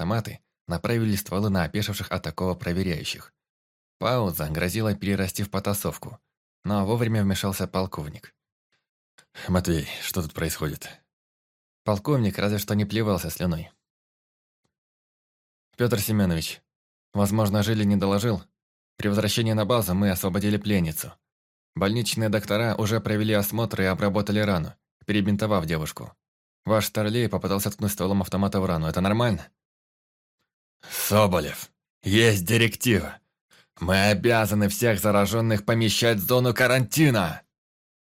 автоматы, направили стволы на опешивших от такого проверяющих. Пауза грозила перерасти в потасовку, но вовремя вмешался полковник. «Матвей, что тут происходит?» Полковник разве что не плевался слюной. «Петр Семенович, возможно, Жили не доложил. При возвращении на базу мы освободили пленницу. Больничные доктора уже провели осмотр и обработали рану, перебинтовав девушку. Ваш Старлей попытался ткнуть стволом автомата в рану. Это нормально?» «Соболев, есть директива. Мы обязаны всех зараженных помещать в зону карантина!»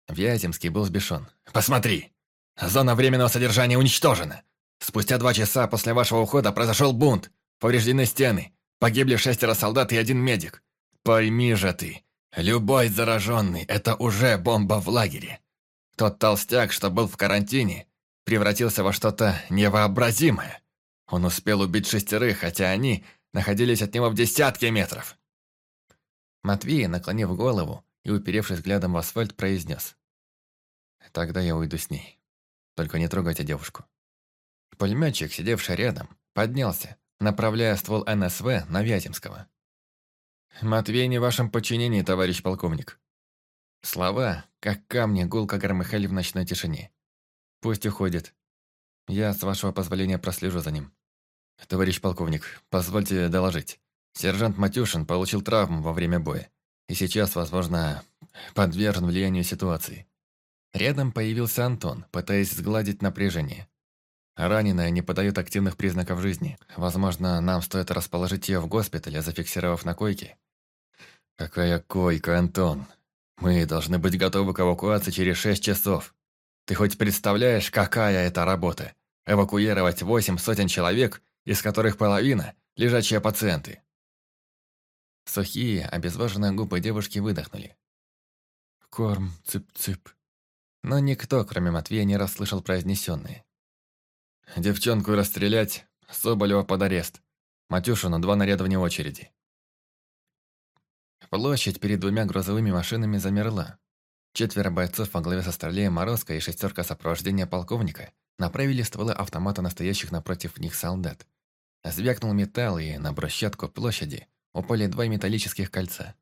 Вяземский был сбешен. «Посмотри! Зона временного содержания уничтожена. Спустя два часа после вашего ухода произошел бунт. Повреждены стены. Погибли шестеро солдат и один медик. Пойми же ты, любой зараженный – это уже бомба в лагере. Тот толстяк, что был в карантине, превратился во что-то невообразимое. Он успел убить шестерых, хотя они находились от него в десятке метров. Матвей, наклонив голову и уперевшись взглядом в асфальт, произнес. «Тогда я уйду с ней. Только не трогайте девушку». Пулеметчик, сидевший рядом, поднялся, направляя ствол НСВ на Вяземского. «Матвей не в вашем подчинении, товарищ полковник». Слова, как камни, гулко громыхали в ночной тишине. «Пусть уходит. Я, с вашего позволения, прослежу за ним». «Товарищ полковник, позвольте доложить. Сержант Матюшин получил травму во время боя и сейчас, возможно, подвержен влиянию ситуации. Рядом появился Антон, пытаясь сгладить напряжение. Раненая не подает активных признаков жизни. Возможно, нам стоит расположить ее в госпитале, зафиксировав на койке. «Какая койка, Антон? Мы должны быть готовы к эвакуации через шесть часов. Ты хоть представляешь, какая это работа? Эвакуировать восемь сотен человек, из которых половина – лежачие пациенты. Сухие, обезвоженные губы девушки выдохнули. «Корм, цып-цып». Но никто, кроме Матвея, не расслышал произнесенные. «Девчонку расстрелять, Соболева под арест. Матюшину два наряда вне очереди». Площадь перед двумя грузовыми машинами замерла. Четверо бойцов во главе со Старлеем Морозко и шестерка сопровождения полковника направили стволы автомата настоящих напротив них солдат. Звякнул металл, и на брусчатку площади упали два металлических кольца.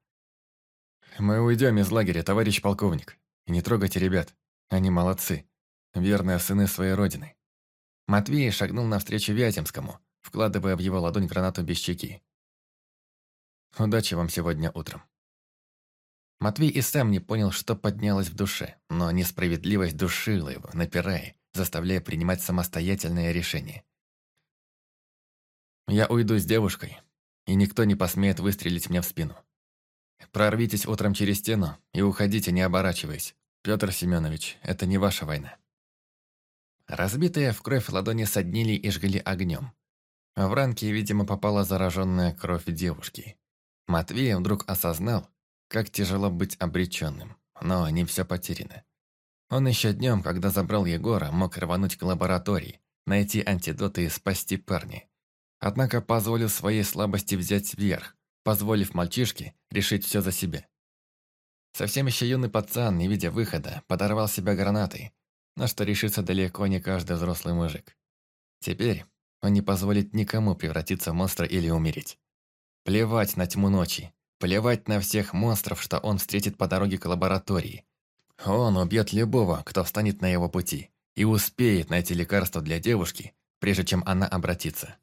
«Мы уйдем из лагеря, товарищ полковник. И не трогайте ребят. Они молодцы. Верные сыны своей родины». Матвей шагнул навстречу Вяземскому, вкладывая в его ладонь гранату без чеки. «Удачи вам сегодня утром». Матвей и сам не понял, что поднялось в душе, но несправедливость душила его, напирая, заставляя принимать самостоятельное решение. «Я уйду с девушкой, и никто не посмеет выстрелить мне в спину. Прорвитесь утром через стену и уходите, не оборачиваясь. Петр Семенович, это не ваша война». Разбитые в кровь ладони соднили и жгли огнем. В ранки, видимо, попала зараженная кровь девушки. Матвей вдруг осознал, как тяжело быть обреченным, но не все потеряно. Он еще днем, когда забрал Егора, мог рвануть к лаборатории, найти антидоты и спасти парня. Однако позволил своей слабости взять вверх, позволив мальчишке решить все за себя. Совсем еще юный пацан, не видя выхода, подорвал себя гранатой, на что решится далеко не каждый взрослый мужик. Теперь он не позволит никому превратиться в монстра или умереть. Плевать на тьму ночи, плевать на всех монстров, что он встретит по дороге к лаборатории. Он убьет любого, кто встанет на его пути, и успеет найти лекарство для девушки, прежде чем она обратится.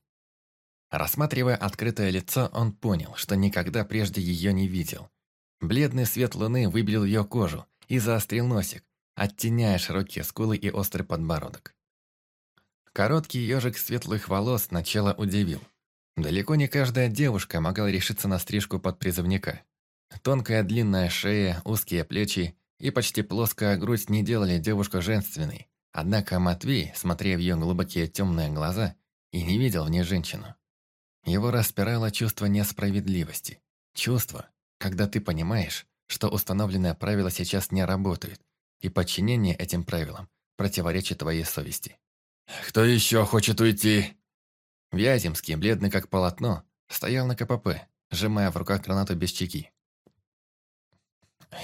Рассматривая открытое лицо, он понял, что никогда прежде ее не видел. Бледный свет луны выбелил ее кожу и заострил носик, оттеняя широкие скулы и острый подбородок. Короткий ежик светлых волос сначала удивил. Далеко не каждая девушка могла решиться на стрижку под призывника. Тонкая длинная шея, узкие плечи и почти плоская грудь не делали девушку женственной. Однако Матвей, смотря в ее глубокие темные глаза, и не видел в ней женщину. Его распирало чувство несправедливости. Чувство, когда ты понимаешь, что установленные правила сейчас не работают, и подчинение этим правилам противоречит твоей совести. «Кто еще хочет уйти?» Вяземский, бледный как полотно, стоял на КПП, сжимая в руках гранату без чеки.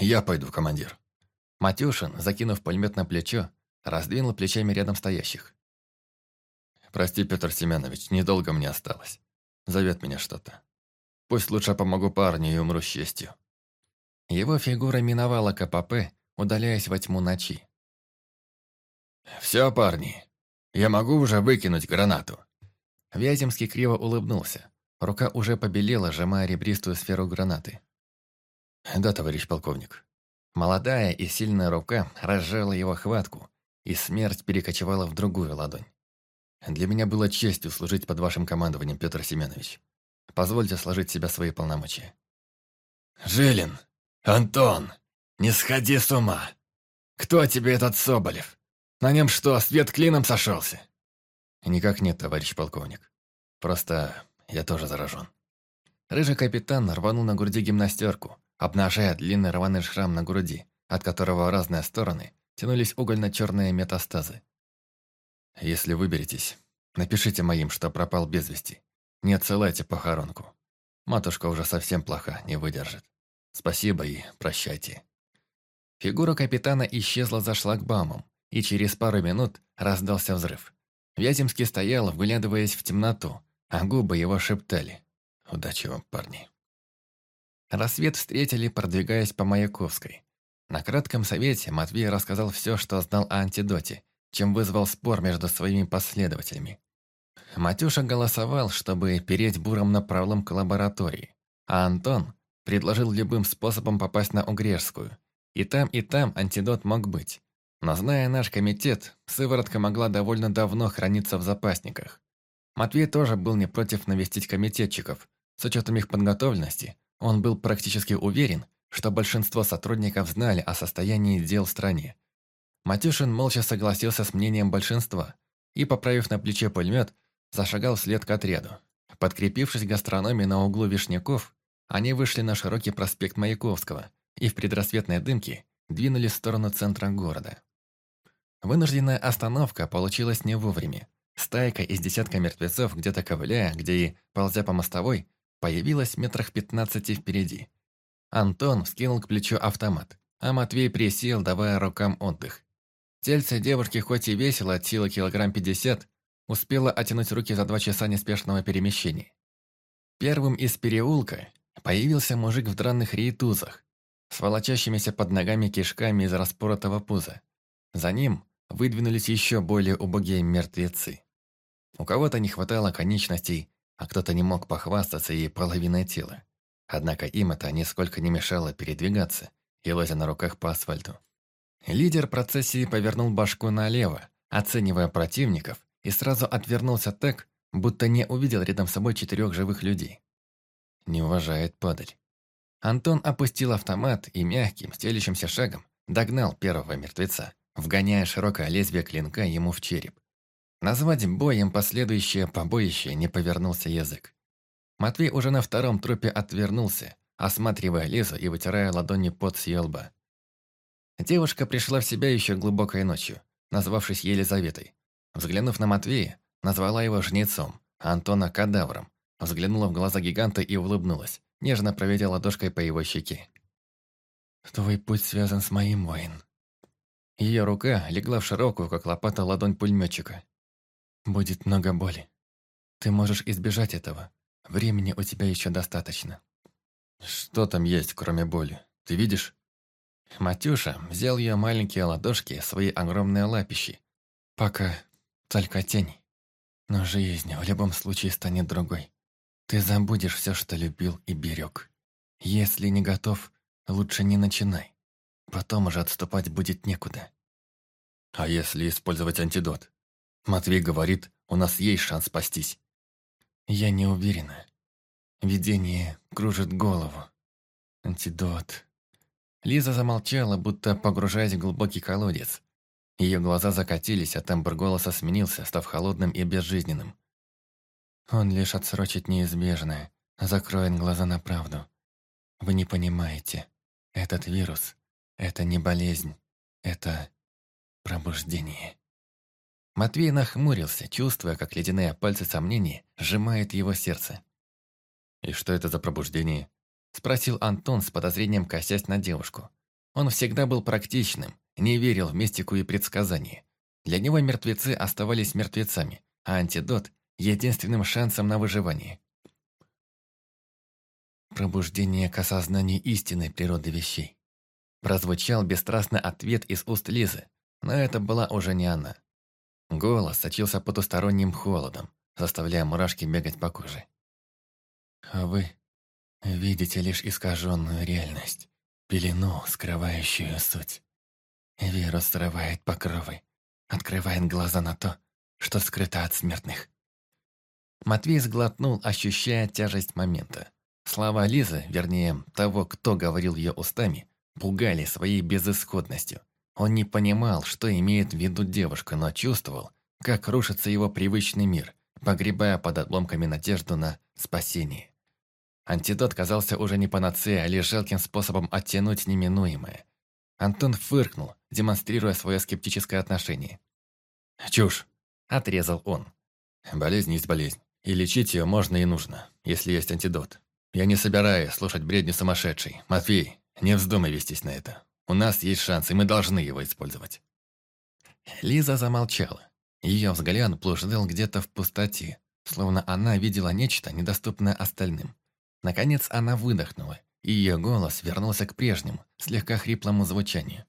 «Я пойду, командир». Матюшин, закинув пулемет на плечо, раздвинул плечами рядом стоящих. Прости, Петр Семенович, недолго мне осталось. Зовет меня что-то. Пусть лучше помогу парню и умру с честью». Его фигура миновала КПП, удаляясь во тьму ночи. «Все, парни, я могу уже выкинуть гранату?» Вяземский криво улыбнулся. Рука уже побелела, сжимая ребристую сферу гранаты. «Да, товарищ полковник». Молодая и сильная рука разжала его хватку, и смерть перекочевала в другую ладонь. «Для меня было честью служить под вашим командованием, Петр Семенович. Позвольте сложить себя свои полномочия». «Жилин! Антон! Не сходи с ума! Кто тебе этот Соболев? На нем что, свет клином сошелся?» «Никак нет, товарищ полковник. Просто я тоже заражен». Рыжий капитан рванул на груди гимнастерку, обнажая длинный рваный шрам на груди, от которого в разные стороны тянулись угольно-черные метастазы. «Если выберетесь, напишите моим, что пропал без вести. Не отсылайте похоронку. Матушка уже совсем плоха, не выдержит. Спасибо и прощайте». Фигура капитана исчезла за шлагбаумом, и через пару минут раздался взрыв. Вяземский стоял, вглядываясь в темноту, а губы его шептали. «Удачи вам, парни». Рассвет встретили, продвигаясь по Маяковской. На кратком совете Матвей рассказал все, что знал о антидоте, чем вызвал спор между своими последователями. Матюша голосовал, чтобы переть буром на пролом к лаборатории, а Антон предложил любым способом попасть на Угрешскую. И там, и там антидот мог быть. Но зная наш комитет, сыворотка могла довольно давно храниться в запасниках. Матвей тоже был не против навестить комитетчиков. С учетом их подготовленности, он был практически уверен, что большинство сотрудников знали о состоянии дел в стране. Матюшин молча согласился с мнением большинства и, поправив на плече пулемет, зашагал вслед к отряду. Подкрепившись гастрономией на углу Вишняков, они вышли на широкий проспект Маяковского и в предрассветной дымке двинулись в сторону центра города. Вынужденная остановка получилась не вовремя. Стайка из десятка мертвецов, где-то ковыляя, где и, ползя по мостовой, появилась метрах пятнадцати впереди. Антон вскинул к плечу автомат, а Матвей присел, давая рукам отдых. Тельце девушки хоть и весило от силы килограмм пятьдесят, успела оттянуть руки за два часа неспешного перемещения. Первым из переулка появился мужик в дранных рейтузах, с волочащимися под ногами кишками из распоротого пуза. За ним выдвинулись еще более убогие мертвецы. У кого-то не хватало конечностей, а кто-то не мог похвастаться ей половиной тела. Однако им это нисколько не мешало передвигаться и лазя на руках по асфальту. Лидер процессии повернул башку налево, оценивая противников, и сразу отвернулся так, будто не увидел рядом с собой четырех живых людей. Не уважает падаль. Антон опустил автомат и мягким, стелящимся шагом догнал первого мертвеца, вгоняя широкое лезвие клинка ему в череп. Назвать боем последующее побоище не повернулся язык. Матвей уже на втором трупе отвернулся, осматривая Лизу и вытирая ладони под с. Девушка пришла в себя еще глубокой ночью, назвавшись Елизаветой. Взглянув на Матвея, назвала его жнецом, а Антона – кадавром. Взглянула в глаза гиганта и улыбнулась, нежно проведя ладошкой по его щеке. «Твой путь связан с моим, воин». Ее рука легла в широкую, как лопата, ладонь пулеметчика. Будет много боли. Ты можешь избежать этого. Времени у тебя еще достаточно. Что там есть, кроме боли? Ты видишь? Матюша взял ее маленькие ладошки, свои огромные лапищи. Пока только тень. Но жизнь в любом случае станет другой. Ты забудешь все, что любил и берег. Если не готов, лучше не начинай. Потом уже отступать будет некуда. А если использовать антидот? Матвей говорит, у нас есть шанс спастись. Я не уверена. Видение кружит голову. Антидот. Лиза замолчала, будто погружаясь в глубокий колодец. Ее глаза закатились, а тембр голоса сменился, став холодным и безжизненным. Он лишь отсрочит неизбежное, закроет глаза на правду. Вы не понимаете. Этот вирус — это не болезнь, это пробуждение. Матвей нахмурился, чувствуя, как ледяные пальцы сомнений сжимают его сердце. «И что это за пробуждение?» Спросил Антон с подозрением, косясь на девушку. Он всегда был практичным, не верил в мистику и предсказания. Для него мертвецы оставались мертвецами, а антидот – единственным шансом на выживание. Пробуждение к осознанию истинной природы вещей. Прозвучал бесстрастный ответ из уст Лизы, но это была уже не она. Голос сочился потусторонним холодом, заставляя мурашки бегать по коже. А вы видите лишь искаженную реальность, пелену, скрывающую суть. Вирус срывает покровы, открывает глаза на то, что скрыто от смертных. Матвей сглотнул, ощущая тяжесть момента. Слова Лизы, вернее, того, кто говорил ее устами, пугали своей безысходностью. Он не понимал, что имеет в виду девушка, но чувствовал, как рушится его привычный мир, погребая под обломками надежду на спасение. Антидот казался уже не панацеей, а лишь жалким способом оттянуть неминуемое. Антон фыркнул, демонстрируя свое скептическое отношение. «Чушь!» – отрезал он. «Болезнь есть болезнь, и лечить ее можно и нужно, если есть антидот. Я не собираюсь слушать бредни сумасшедшей. Матвей, не вздумай вестись на это. У нас есть шанс, и мы должны его использовать». Лиза замолчала. Ее взгляд блуждал где-то в пустоте, словно она видела нечто, недоступное остальным. Наконец она выдохнула, и ее голос вернулся к прежнему, слегка хриплому звучанию.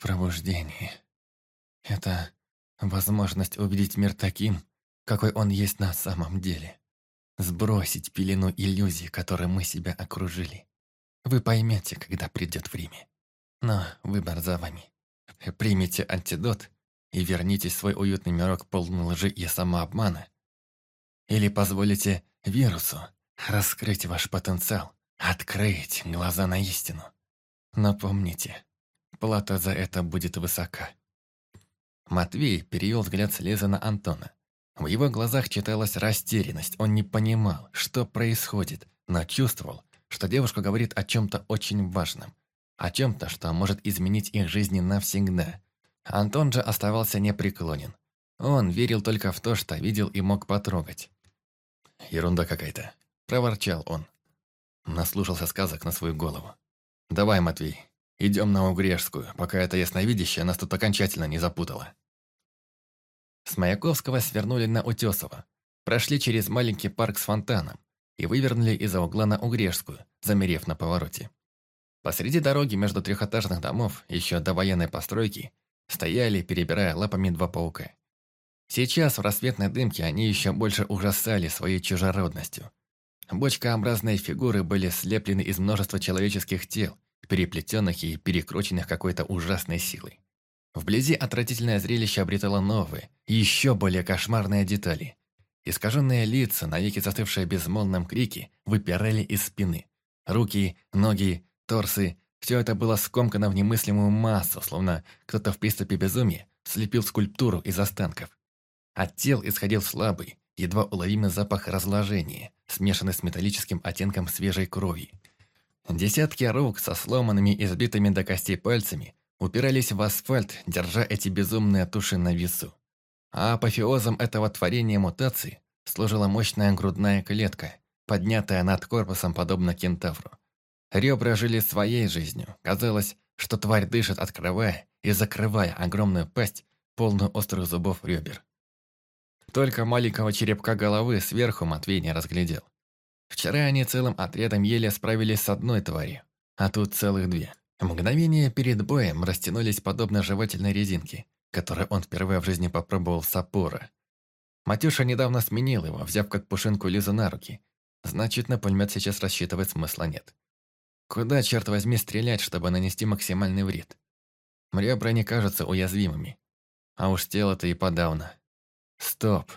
«Пробуждение. Это возможность увидеть мир таким, какой он есть на самом деле. Сбросить пелену иллюзий, которой мы себя окружили. Вы поймете, когда придет время. Но выбор за вами. Примите антидот и вернитесь в свой уютный мирок полный лжи и самообмана. Или позволите вирусу раскрыть ваш потенциал, открыть глаза на истину. Но помните, плата за это будет высока. Матвей перевел взгляд с Лизы на Антона. В его глазах читалась растерянность, он не понимал, что происходит, но чувствовал, что девушка говорит о чем-то очень важном, о чем-то, что может изменить их жизни навсегда. Антон же оставался непреклонен. Он верил только в то, что видел и мог потрогать. «Ерунда какая-то», Проворчал он. Наслушался сказок на свою голову. «Давай, Матвей, идем на Угрешскую, пока это ясновидящее нас тут окончательно не запутало». С Маяковского свернули на Утесово, прошли через маленький парк с фонтаном и вывернули из-за угла на Угрешскую, замерев на повороте. Посреди дороги между трехэтажных домов, еще до военной постройки, стояли, перебирая лапами два паука. Сейчас в рассветной дымке они еще больше ужасали своей чужеродностью. Бочкообразные фигуры были слеплены из множества человеческих тел, переплетенных и перекрученных какой-то ужасной силой. Вблизи отвратительное зрелище обретало новые, еще более кошмарные детали. Искаженные лица, навеки застывшие безмолвном крики, выпирали из спины. Руки, ноги, торсы – все это было скомкано в немыслимую массу, словно кто-то в приступе безумия слепил скульптуру из останков. От тел исходил слабый, едва уловимый запах разложения, смешанный с металлическим оттенком свежей крови. Десятки рук со сломанными и сбитыми до костей пальцами упирались в асфальт, держа эти безумные туши на весу. А апофеозом этого творения мутации служила мощная грудная клетка, поднятая над корпусом подобно кентавру. Ребра жили своей жизнью. Казалось, что тварь дышит, открывая и закрывая огромную пасть, полную острых зубов ребер. Только маленького черепка головы сверху Матвей не разглядел. Вчера они целым отрядом еле справились с одной тварью, а тут целых две. Мгновение перед боем растянулись подобно жевательной резинке, которую он впервые в жизни попробовал с опора. Матюша недавно сменил его, взяв как пушинку Лизу на руки. Значит, на пулемет сейчас рассчитывать смысла нет. Куда, черт возьми, стрелять, чтобы нанести максимальный вред? Ребра не кажутся уязвимыми. А уж тело-то и подавно. Стоп.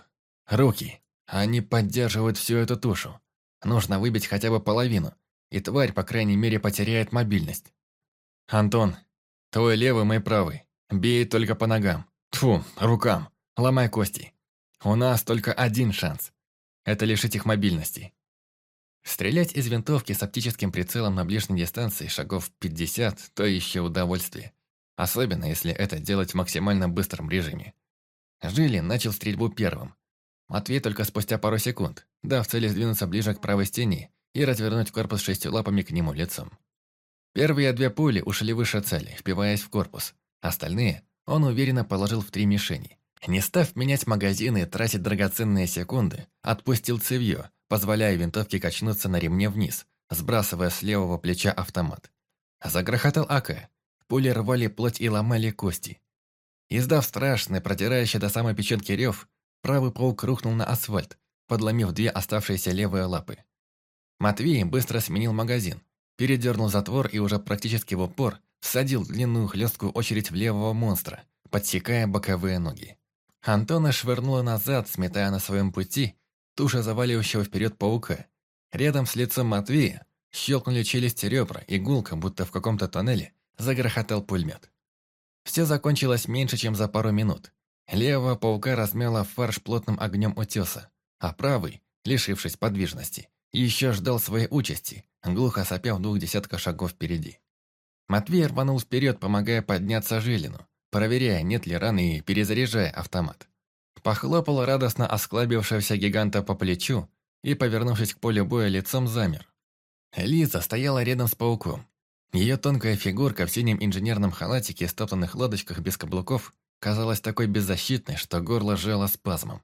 Руки. Они поддерживают всю эту тушу. Нужно выбить хотя бы половину, и тварь, по крайней мере, потеряет мобильность. Антон, твой левый, мой правый. Бей только по ногам. Тфу, рукам. Ломай кости. У нас только один шанс. Это лишить их мобильности. Стрелять из винтовки с оптическим прицелом на ближней дистанции шагов 50 – то еще удовольствие. Особенно, если это делать в максимально быстром режиме. Жилин начал стрельбу первым. Матвей только спустя пару секунд, дав цели сдвинуться ближе к правой стене и развернуть корпус шестью лапами к нему лицом. Первые две пули ушли выше цели, впиваясь в корпус. Остальные он уверенно положил в три мишени, Не став менять магазины и тратить драгоценные секунды, отпустил цевьё, позволяя винтовке качнуться на ремне вниз, сбрасывая с левого плеча автомат. Загрохотал АК. Пули рвали плоть и ломали кости. Издав страшный, протирающий до самой печенки рев, правый паук рухнул на асфальт, подломив две оставшиеся левые лапы. Матвей быстро сменил магазин, передернул затвор и уже практически в упор всадил длинную хлесткую очередь в левого монстра, подсекая боковые ноги. Антона швырнула назад, сметая на своем пути туша заваливающего вперед паука. Рядом с лицом Матвея щелкнули челюсти ребра, и гулко, будто в каком-то тоннеле, загрохотал пулемет. Все закончилось меньше, чем за пару минут. Левого паука размяло фарш плотным огнем утеса, а правый, лишившись подвижности, еще ждал своей участи, глухо сопя в двух десятках шагов впереди. Матвей рванул вперед, помогая подняться Жилину, проверяя, нет ли раны и перезаряжая автомат. Похлопал радостно осклабившегося гиганта по плечу и, повернувшись к полю боя, лицом замер. Лиза стояла рядом с пауком. Ее тонкая фигурка в синем инженерном халатике и стоптанных лодочках без каблуков казалась такой беззащитной, что горло жало спазмом.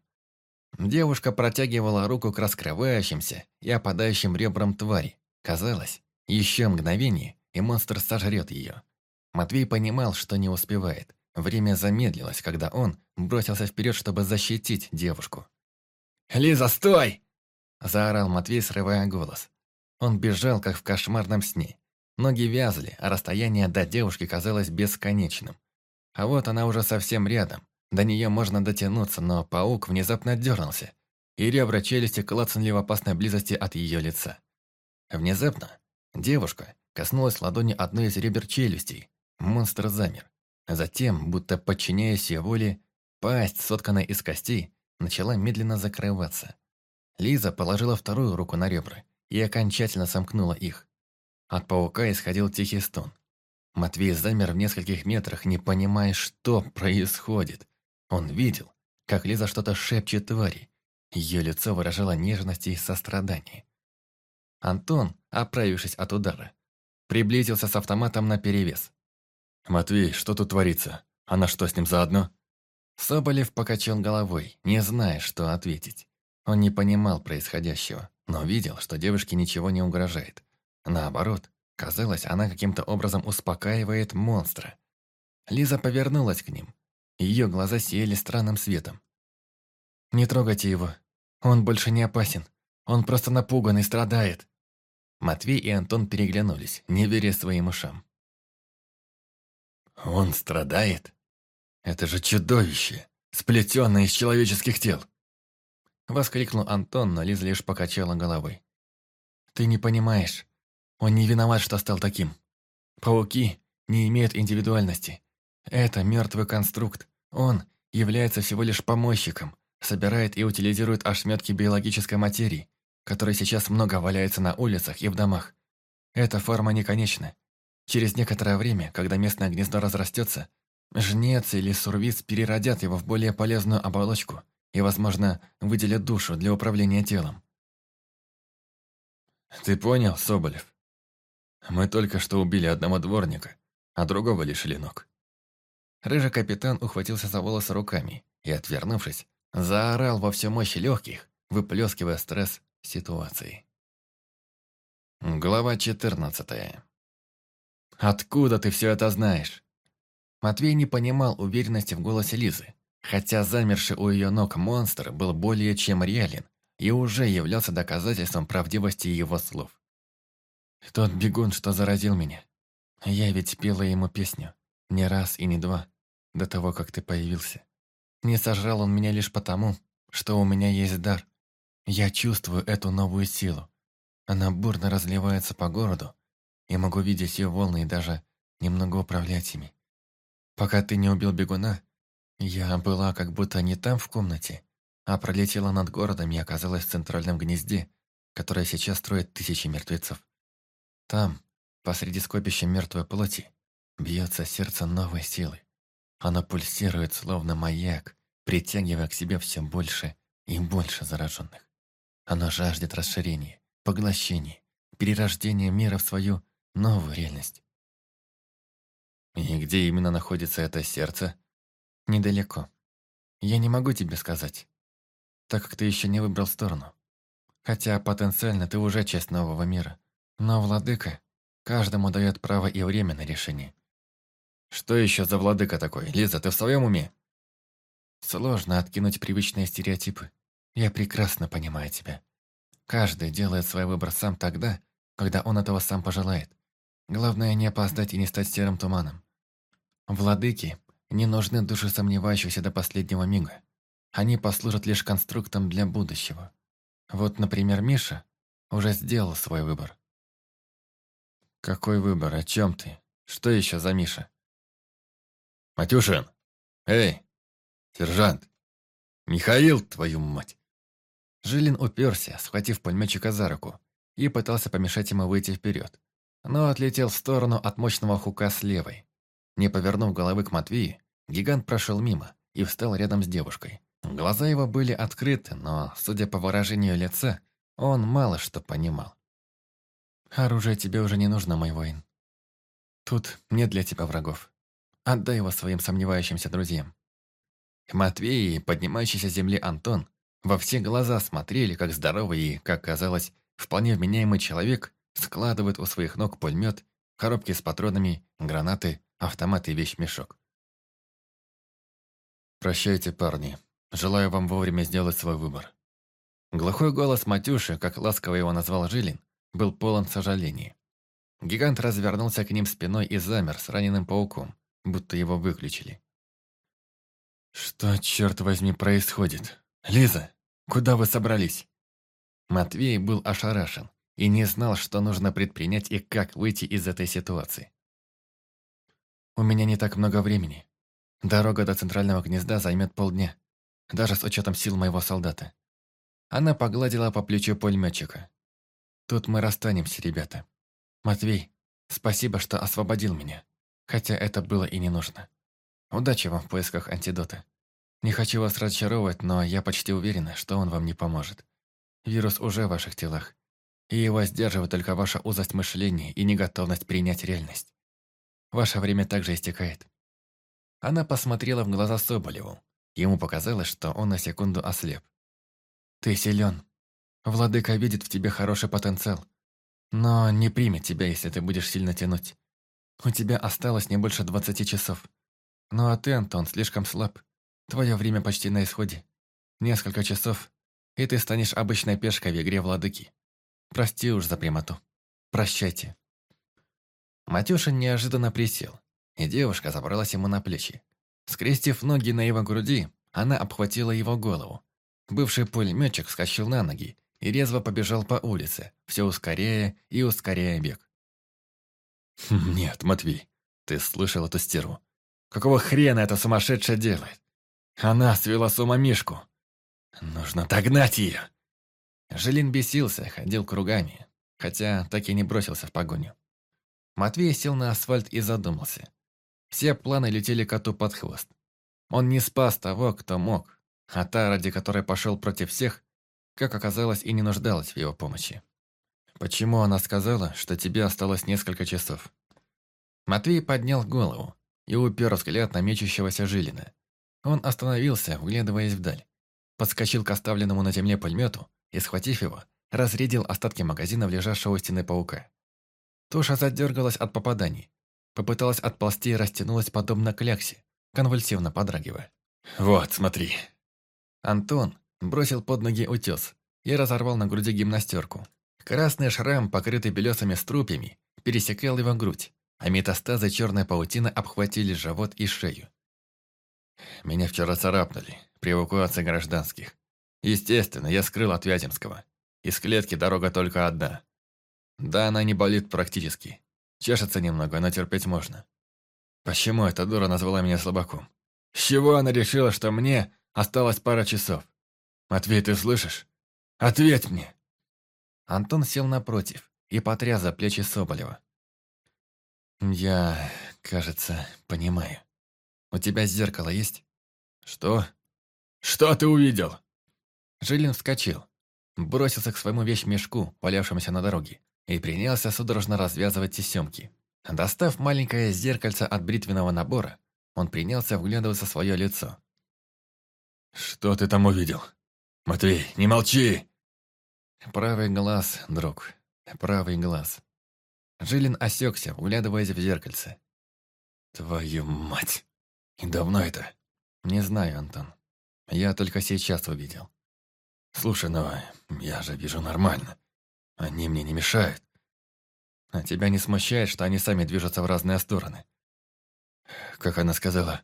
Девушка протягивала руку к раскрывающимся и опадающим ребрам твари. Казалось, еще мгновение, и монстр сожрет ее. Матвей понимал, что не успевает. Время замедлилось, когда он бросился вперед, чтобы защитить девушку. «Лиза, стой!» – заорал Матвей, срывая голос. Он бежал, как в кошмарном сне. Ноги вязли, а расстояние до девушки казалось бесконечным. А вот она уже совсем рядом, до нее можно дотянуться, но паук внезапно дернулся, и ребра челюсти клацнули в опасной близости от ее лица. Внезапно девушка коснулась ладони одной из ребер челюстей. Монстр замер. Затем, будто подчиняясь ее воле, пасть, сотканная из костей, начала медленно закрываться. Лиза положила вторую руку на ребра и окончательно сомкнула их. От паука исходил тихий стон. Матвей замер в нескольких метрах, не понимая, что происходит. Он видел, как Лиза что-то шепчет твари. Ее лицо выражало нежность и сострадание. Антон, оправившись от удара, приблизился с автоматом наперевес. «Матвей, что тут творится? Она что, с ним заодно?» Соболев покачал головой, не зная, что ответить. Он не понимал происходящего, но видел, что девушке ничего не угрожает. Наоборот, казалось, она каким-то образом успокаивает монстра. Лиза повернулась к ним, ее глаза сияли странным светом. «Не трогайте его. Он больше не опасен. Он просто напуган и страдает». Матвей и Антон переглянулись, не веря своим ушам. «Он страдает? Это же чудовище, сплетенное из человеческих тел!» Воскликнул Антон, но Лиза лишь покачала головой. «Ты не понимаешь. Он не виноват, что стал таким. Пауки не имеют индивидуальности. Это мертвый конструкт. Он является всего лишь помощником, собирает и утилизирует ошметки биологической материи, которой сейчас много валяется на улицах и в домах. Эта форма не конечна. Через некоторое время, когда местное гнездо разрастется, жнец или сурвиц переродят его в более полезную оболочку и, возможно, выделят душу для управления телом. «Ты понял, Соболев? Мы только что убили одного дворника, а другого лишили ног. Рыжий капитан ухватился за волосы руками и, отвернувшись, заорал во всю мощь легких, выплескивая стресс ситуации. Глава 14 «Откуда ты все это знаешь?» Матвей не понимал уверенности в голосе Лизы, хотя замерший у ее ног монстр был более чем реален и уже являлся доказательством правдивости его слов. «Тот бегун, что заразил меня. Я ведь пела ему песню. Не раз и не два до того, как ты появился. Не сожрал он меня лишь потому, что у меня есть дар. Я чувствую эту новую силу. Она бурно разливается по городу. Я могу видеть ее волны и даже немного управлять ими. Пока ты не убил бегуна, я была как будто не там в комнате, а пролетела над городом и оказалась в центральном гнезде, которое сейчас строит тысячи мертвецов. Там, посреди скопища мертвой плоти, бьется сердце новой силы. Оно пульсирует, словно маяк, притягивая к себе все больше и больше зараженных. Оно жаждет расширения, поглощения, перерождения мира в свою новую реальность. И где именно находится это сердце? Недалеко. Я не могу тебе сказать, так как ты еще не выбрал сторону. Хотя потенциально ты уже часть нового мира. Но владыка каждому дает право и время на решение. Что еще за владыка такой? Лиза, ты в своем уме? Сложно откинуть привычные стереотипы. Я прекрасно понимаю тебя. Каждый делает свой выбор сам тогда, когда он этого сам пожелает. Главное не опоздать и не стать серым туманом. Владыки не нужны души сомневающихся до последнего мига. Они послужат лишь конструктом для будущего. Вот, например, Миша уже сделал свой выбор. Какой выбор? О чем ты? Что еще за Миша? Матюшин! Эй! Сержант! Михаил, твою мать! Жилин уперся, схватив пулеметчика за руку, и пытался помешать ему выйти вперед, но отлетел в сторону от мощного хука с левой. Не повернув головы к Матвею, гигант прошел мимо и встал рядом с девушкой. Глаза его были открыты, но, судя по выражению лица, он мало что понимал. «Оружие тебе уже не нужно, мой воин. Тут нет для тебя врагов. Отдай его своим сомневающимся друзьям». Матвей поднимающийся с земли Антон во все глаза смотрели, как здоровый и, как казалось, вполне вменяемый человек складывает у своих ног пулемет, коробки с патронами, гранаты, автомат и вещмешок. «Прощайте, парни. Желаю вам вовремя сделать свой выбор». Глухой голос Матюши, как ласково его назвал Жилин, был полон сожалений. Гигант развернулся к ним спиной и замер с раненым пауком, будто его выключили. «Что, черт возьми, происходит? Лиза, куда вы собрались?» Матвей был ошарашен и не знал, что нужно предпринять и как выйти из этой ситуации. «У меня не так много времени. Дорога до центрального гнезда займет полдня, даже с учетом сил моего солдата». Она погладила по плечу пулеметчика. «Тут мы расстанемся, ребята. Матвей, спасибо, что освободил меня, хотя это было и не нужно. Удачи вам в поисках антидота. Не хочу вас разочаровывать, но я почти уверена, что он вам не поможет. Вирус уже в ваших телах, и его сдерживает только ваша узость мышления и неготовность принять реальность. Ваше время также истекает». Она посмотрела в глаза Соболеву. Ему показалось, что он на секунду ослеп. «Ты силен. Владыка видит в тебе хороший потенциал. Но не примет тебя, если ты будешь сильно тянуть. У тебя осталось не больше двадцати часов. Ну а ты, Антон, слишком слаб. Твое время почти на исходе. Несколько часов, и ты станешь обычной пешкой в игре владыки. Прости уж за прямоту. Прощайте». Матюшин неожиданно присел, и девушка забралась ему на плечи. Скрестив ноги на его груди, она обхватила его голову. Бывший пулеметчик вскочил на ноги и резво побежал по улице, все ускоряя и ускоряя бег. «Нет, Матвей, ты слышал эту стерву? Какого хрена эта сумасшедшая делает? Она свела с ума Мишку. Нужно догнать ее!» Жилин бесился, ходил кругами, хотя так и не бросился в погоню. Матвей сел на асфальт и задумался. Все планы летели коту под хвост. Он не спас того, кто мог, а та, ради которой пошел против всех, как оказалось, и не нуждалась в его помощи. «Почему она сказала, что тебе осталось несколько часов?» Матвей поднял голову и упер взгляд на мечущегося Жилина. Он остановился, вглядываясь вдаль. Подскочил к оставленному на земле пулемету и, схватив его, разрядил остатки магазина в лежащего у стены паука. Туша задергалась от попаданий, попыталась отползти и растянулась подобно кляксе, конвульсивно подрагивая. «Вот, смотри!» Антон бросил под ноги утес и разорвал на груди гимнастерку. Красный шрам, покрытый белесыми струпьями, пересекал его грудь, а метастазы черной паутины обхватили живот и шею. Меня вчера царапнули при эвакуации гражданских. Естественно, я скрыл от Вяземского. Из клетки дорога только одна. Да, она не болит практически. Чешется немного, но терпеть можно. Почему эта дура назвала меня слабаком? С чего она решила, что мне осталось пара часов? Матвей, ты слышишь? Ответь мне!» Антон сел напротив и потряс за плечи Соболева. «Я, кажется, понимаю. У тебя зеркало есть?» «Что? Что ты увидел?» Жилин вскочил, бросился к своему вещмешку, валявшемуся на дороге, и принялся судорожно развязывать тесемки. Достав маленькое зеркальце от бритвенного набора, он принялся вглядываться в свое лицо. «Что ты там увидел? Матвей, не молчи!» Правый глаз, друг, правый глаз. Жилин осекся, углядываясь в зеркальце. «Твою мать! И давно это?» «Не знаю, Антон. Я только сейчас увидел». «Слушай, ну, я же вижу нормально. Они мне не мешают». «А тебя не смущает, что они сами движутся в разные стороны?» «Как она сказала,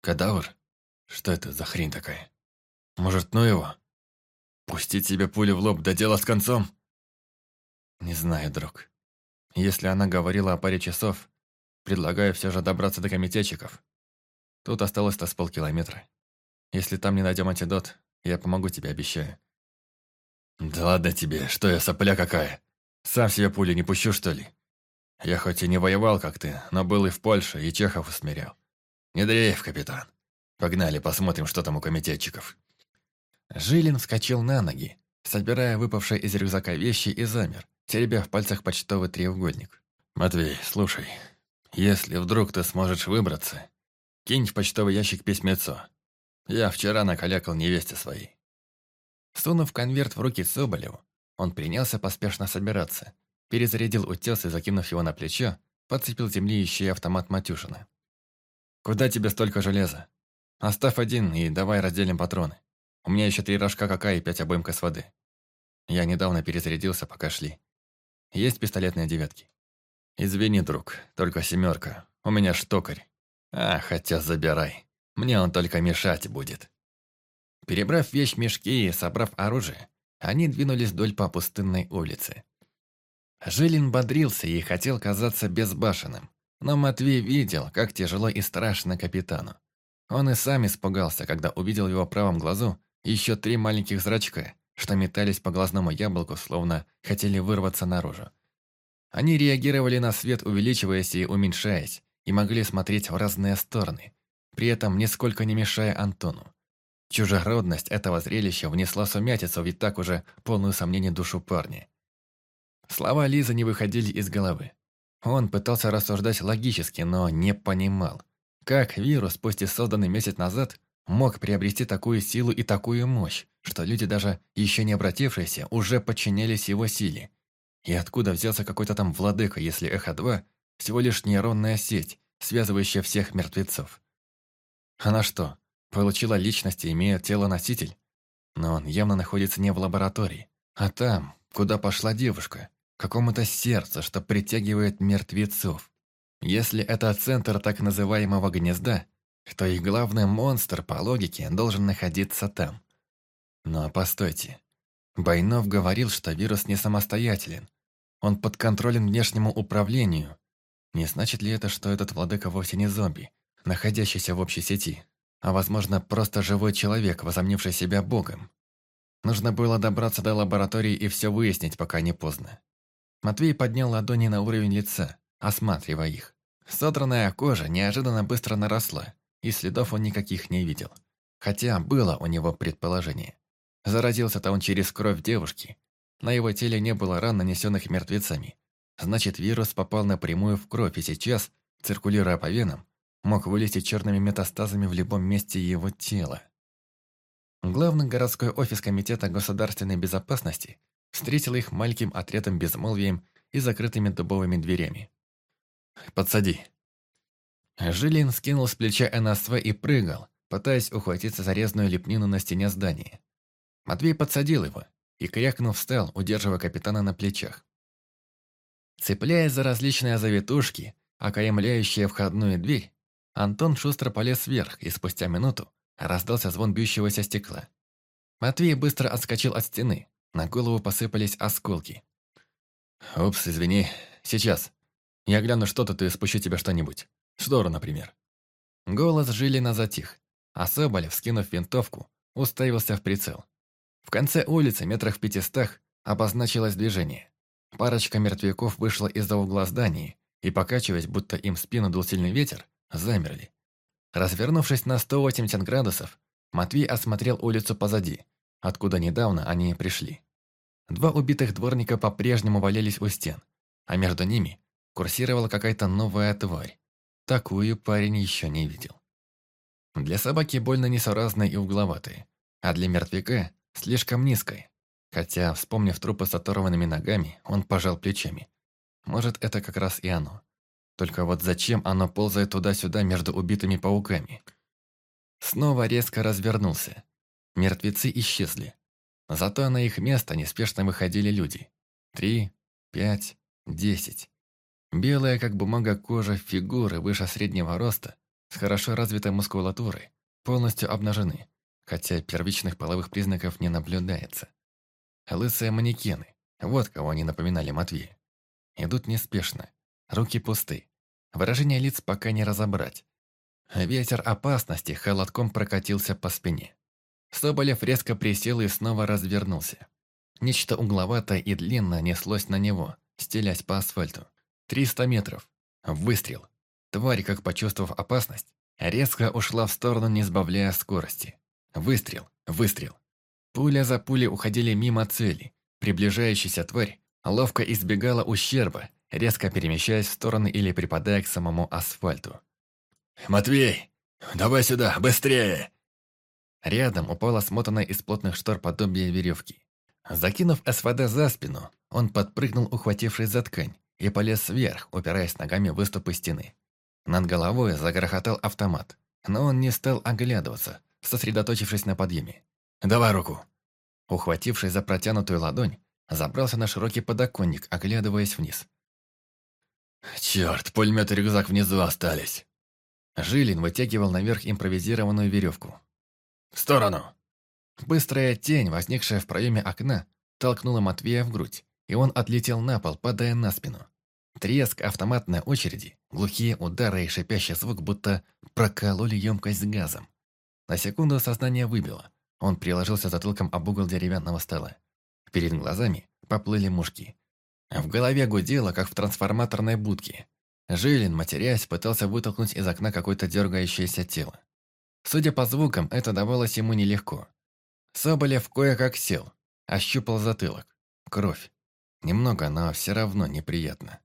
кадавр? Что это за хрень такая? Может, ну его? Пустить себе пулю в лоб, да дело с концом?» «Не знаю, друг. Если она говорила о паре часов, предлагаю все же добраться до комитетчиков. Тут осталось-то с полкилометра. Если там не найдем антидот, я помогу тебе, обещаю». «Да ладно тебе, что я сопля какая? Сам себе пули не пущу, что ли? Я хоть и не воевал, как ты, но был и в Польше, и Чехов усмирял. Не дрейф, капитан. Погнали, посмотрим, что там у комитетчиков». Жилин вскочил на ноги, собирая выпавшие из рюкзака вещи и замер, теребя в пальцах почтовый треугольник. «Матвей, слушай, если вдруг ты сможешь выбраться, кинь в почтовый ящик письмецо. Я вчера накалякал невесте своей». Сунув конверт в руки Соболеву, он принялся поспешно собираться, перезарядил утес и, закинув его на плечо, подцепил ищи автомат Матюшина. «Куда тебе столько железа? Оставь один и давай разделим патроны. У меня еще три рожка какая и пять обоймка с. Я недавно перезарядился, пока шли. Есть пистолетные девятки?» «Извини, друг, только семерка. У меня штокарь. А, хотя забирай. Мне он только мешать будет». Перебрав вещь мешки и собрав оружие, они двинулись вдоль по пустынной улице. Жилин бодрился и хотел казаться безбашенным, но Матвей видел, как тяжело и страшно капитану. Он и сам испугался, когда увидел в его правом глазу еще три маленьких зрачка, что метались по глазному яблоку, словно хотели вырваться наружу. Они реагировали на свет, увеличиваясь и уменьшаясь, и могли смотреть в разные стороны, при этом нисколько не мешая Антону. Чужеродность этого зрелища внесла сумятицу, ведь так уже полную сомнений душу парня. Слова Лизы не выходили из головы. Он пытался рассуждать логически, но не понимал, как вирус, пусть и созданный месяц назад, мог приобрести такую силу и такую мощь, что люди, даже еще не обратившиеся, уже подчинялись его силе. И откуда взялся какой-то там владыка, если Эхо-2 всего лишь нейронная сеть, связывающая всех мертвецов? Она что, получила личность и имеет тело-носитель? Но он явно находится не в лаборатории, а там, куда пошла девушка, какому-то сердцу, что притягивает мертвецов. Если это центр так называемого гнезда, то и главный монстр, по логике, должен находиться там. Но постойте. Байнов говорил, что вирус не самостоятелен. Он подконтролен внешнему управлению. Не значит ли это, что этот владыка вовсе не зомби, находящийся в общей сети, а, возможно, просто живой человек, возомнивший себя богом? Нужно было добраться до лаборатории и все выяснить, пока не поздно. Матвей поднял ладони на уровень лица, осматривая их. Содранная кожа неожиданно быстро наросла, и следов он никаких не видел. Хотя было у него предположение. Заразился-то он через кровь девушки. На его теле не было ран, нанесенных мертвецами. Значит, вирус попал напрямую в кровь, и сейчас, циркулируя по венам, мог вылезти черными метастазами в любом месте его тела. Главный городской офис Комитета государственной безопасности встретил их маленьким отрядом безмолвием и закрытыми дубовыми дверями. «Подсади». Жилин скинул с плеча НСВ и прыгал, пытаясь ухватиться за резную лепнину на стене здания. Матвей подсадил его и, крякнув, встал, удерживая капитана на плечах. Цепляясь за различные завитушки, окаемляющие входную дверь, Антон шустро полез вверх, и спустя минуту раздался звон бьющегося стекла. Матвей быстро отскочил от стены, на голову посыпались осколки. «Упс, извини, сейчас. Я гляну что-то и спущу тебе что-нибудь. Штору, например». Голос Жилина затих, а Соболев, скинув винтовку, уставился в прицел. В конце улицы, метрах в пятистах, обозначилось движение. Парочка мертвяков вышла из-за угла здания и, покачиваясь, будто им в спину дул сильный ветер, замерли. Развернувшись на 180 градусов, Матвей осмотрел улицу позади, откуда недавно они пришли. Два убитых дворника по-прежнему валялись у стен, а между ними курсировала какая-то новая тварь. Такую парень еще не видел. Для собаки больно несоразной и угловатой, а для мертвяка слишком низкой. Хотя, вспомнив трупы с оторванными ногами, он пожал плечами. Может, это как раз и оно. Только вот зачем оно ползает туда-сюда между убитыми пауками? Снова резко развернулся. Мертвецы исчезли. Зато на их место неспешно выходили люди. Три, пять, десять. Белая, как бумага кожа, фигуры выше среднего роста, с хорошо развитой мускулатурой, полностью обнажены, хотя первичных половых признаков не наблюдается. Лысые манекены, вот кого они напоминали Матвея. Идут неспешно, руки пусты. Выражение лиц пока не разобрать. Ветер опасности холодком прокатился по спине. Соболев резко присел и снова развернулся. Нечто угловатое и длинное неслось на него, стелясь по асфальту. Триста метров. Выстрел. Тварь, как почувствовав опасность, резко ушла в сторону, не сбавляя скорости. Выстрел. Выстрел. Пуля за пулей уходили мимо цели. Приближающаяся тварь ловко избегала ущерба, резко перемещаясь в стороны или припадая к самому асфальту. «Матвей, давай сюда, быстрее!» Рядом упала смотанная из плотных штор подобие веревки. Закинув СВД за спину, он подпрыгнул, ухватившись за ткань, и полез вверх, упираясь ногами в выступы стены. Над головой загрохотал автомат, но он не стал оглядываться, сосредоточившись на подъеме. «Давай руку!» Ухватившись за протянутую ладонь, забрался на широкий подоконник, оглядываясь вниз. «Черт, пулемет и рюкзак внизу остались!» Жилин вытягивал наверх импровизированную веревку. «В сторону!» Быстрая тень, возникшая в проеме окна, толкнула Матвея в грудь, и он отлетел на пол, падая на спину. Треск автоматной очереди, глухие удары и шипящий звук, будто прокололи емкость с газом. На секунду сознание выбило. Он приложился затылком об угол деревянного стола. Перед глазами поплыли мушки. В голове гудело, как в трансформаторной будке. Жилин, матерясь, пытался вытолкнуть из окна какое-то дергающееся тело. Судя по звукам, это давалось ему нелегко. Соболев кое-как сел, ощупал затылок. Кровь. Немного, но все равно неприятно.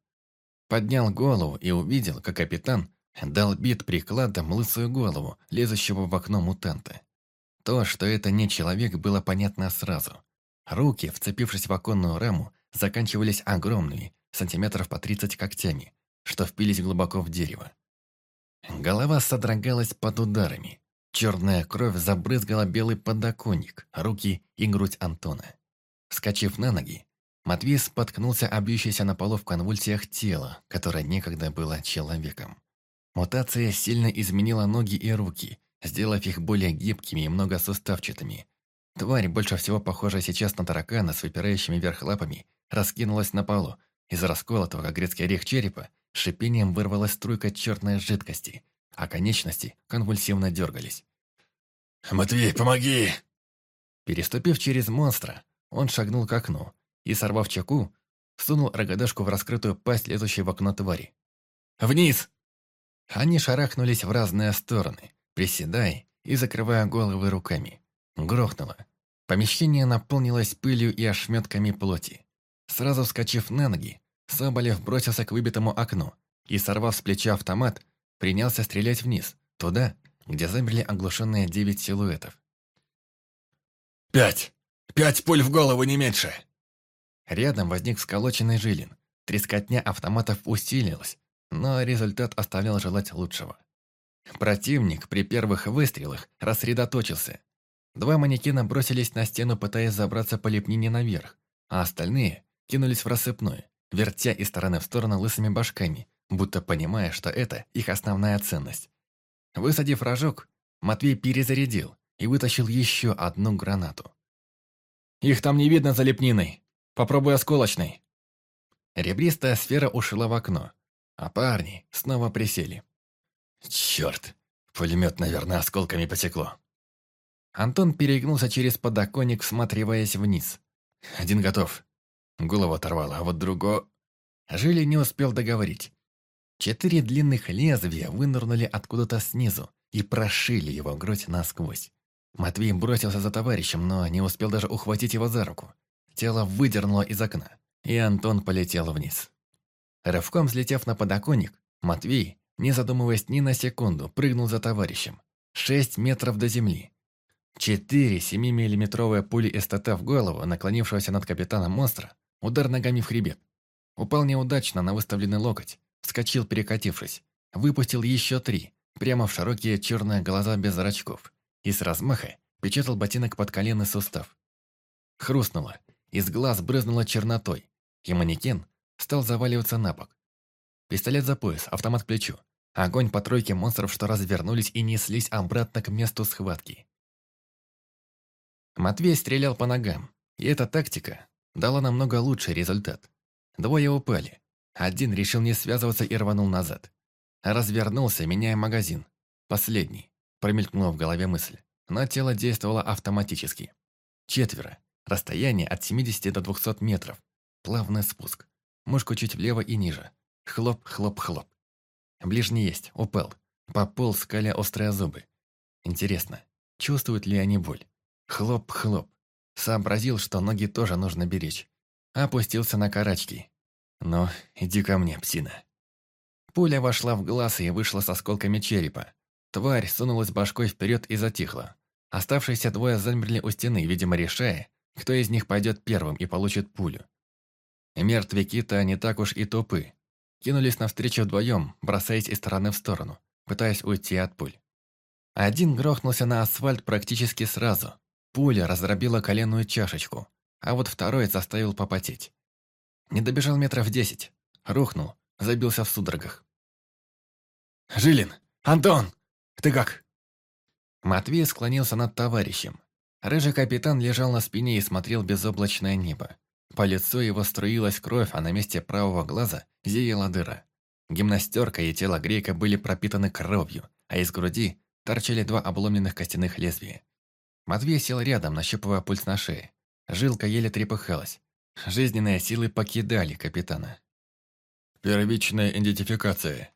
Поднял голову и увидел, как капитан долбит прикладом лысую голову, лезущего в окно мутанта. То, что это не человек, было понятно сразу. Руки, вцепившись в оконную раму, заканчивались огромными, сантиметров по 30 когтями, что впились глубоко в дерево. Голова содрогалась под ударами. Черная кровь забрызгала белый подоконник, руки и грудь Антона. Вскочив на ноги, Матвей споткнулся о бьющееся на полу в конвульсиях тело, которое некогда было человеком. Мутация сильно изменила ноги и руки, сделав их более гибкими и многосуставчатыми. Тварь, больше всего похожая сейчас на таракана с выпирающими вверх лапами, раскинулась на полу. Из расколотого, как грецкий орех черепа, шипением вырвалась струйка черной жидкости, а конечности конвульсивно дергались. «Матвей, помоги!» Переступив через монстра, он шагнул к окну и, сорвав чеку, сунул рогодашку в раскрытую пасть, лезущей в окно твари. «Вниз!» Они шарахнулись в разные стороны, приседая и закрывая головы руками. Грохнуло. Помещение наполнилось пылью и ошметками плоти. Сразу вскочив на ноги, Соболев бросился к выбитому окну и, сорвав с плеча автомат, принялся стрелять вниз, туда, где замерли оглушенные девять силуэтов. «Пять! Пять пуль в голову, не меньше!» Рядом возник сколоченный жилин. Трескотня автоматов усилилась, но результат оставлял желать лучшего. Противник при первых выстрелах рассредоточился. Два манекена бросились на стену, пытаясь забраться по лепнине наверх, а остальные кинулись в рассыпную, вертя из стороны в сторону лысыми башками, будто понимая, что это их основная ценность. Высадив рожок, Матвей перезарядил и вытащил еще одну гранату. «Их там не видно за лепниной. Попробуй осколочной». Ребристая сфера ушла в окно, а парни снова присели. «Черт, пулемет, наверное, осколками потекло». Антон перегнулся через подоконник, всматриваясь вниз. «Один готов. Голову оторвало, а вот друго...» Жили не успел договорить. Четыре длинных лезвия вынырнули откуда-то снизу и прошили его грудь насквозь. Матвей бросился за товарищем, но не успел даже ухватить его за руку. Тело выдернуло из окна, и Антон полетел вниз. Рывком взлетев на подоконник, Матвей, не задумываясь ни на секунду, прыгнул за товарищем. Шесть метров до земли. Четыре 7-миллиметровые пули СТТ в голову наклонившегося над капитаном монстра, удар ногами в хребет. Упал неудачно на выставленный локоть, вскочил перекатившись, выпустил еще три, прямо в широкие черные глаза без зрачков, и с размаха печатал ботинок под коленный сустав. Хрустнуло, из глаз брызнуло чернотой, и манекен стал заваливаться на бок. Пистолет за пояс, автомат к плечу. Огонь по тройке монстров, что развернулись и неслись обратно к месту схватки. Матвей стрелял по ногам, и эта тактика дала намного лучший результат. Двое упали. Один решил не связываться и рванул назад. Развернулся, меняя магазин. Последний. Промелькнула в голове мысль. Но тело действовало автоматически. Четверо. Расстояние от 70 до 200 метров. Плавный спуск. Мушку чуть влево и ниже. Хлоп, хлоп, хлоп. Ближний есть, упал. Пополз, скаля острые зубы. Интересно, чувствуют ли они боль? Хлоп-хлоп. Сообразил, что ноги тоже нужно беречь. Опустился на карачки. «Ну, иди ко мне, псина». Пуля вошла в глаз и вышла с осколками черепа. Тварь сунулась башкой вперед и затихла. Оставшиеся двое замерли у стены, видимо, решая, кто из них пойдет первым и получит пулю. Мертвяки-то не так уж и тупы. Кинулись навстречу вдвоем, бросаясь из стороны в сторону, пытаясь уйти от пуль. Один грохнулся на асфальт практически сразу, Пуля раздробила коленную чашечку, а вот второй заставил попотеть. Не добежал метров десять. Рухнул, забился в судорогах. «Жилин! Антон! Ты как?» Матвей склонился над товарищем. Рыжий капитан лежал на спине и смотрел безоблачное небо. По лицу его струилась кровь, а на месте правого глаза зияла дыра. Гимнастерка и тело грека были пропитаны кровью, а из груди торчали два обломленных костяных лезвия. Матвей сел рядом, нащупывая пульс на шее. Жилка еле трепыхалась. Жизненные силы покидали капитана. Первичная идентификация.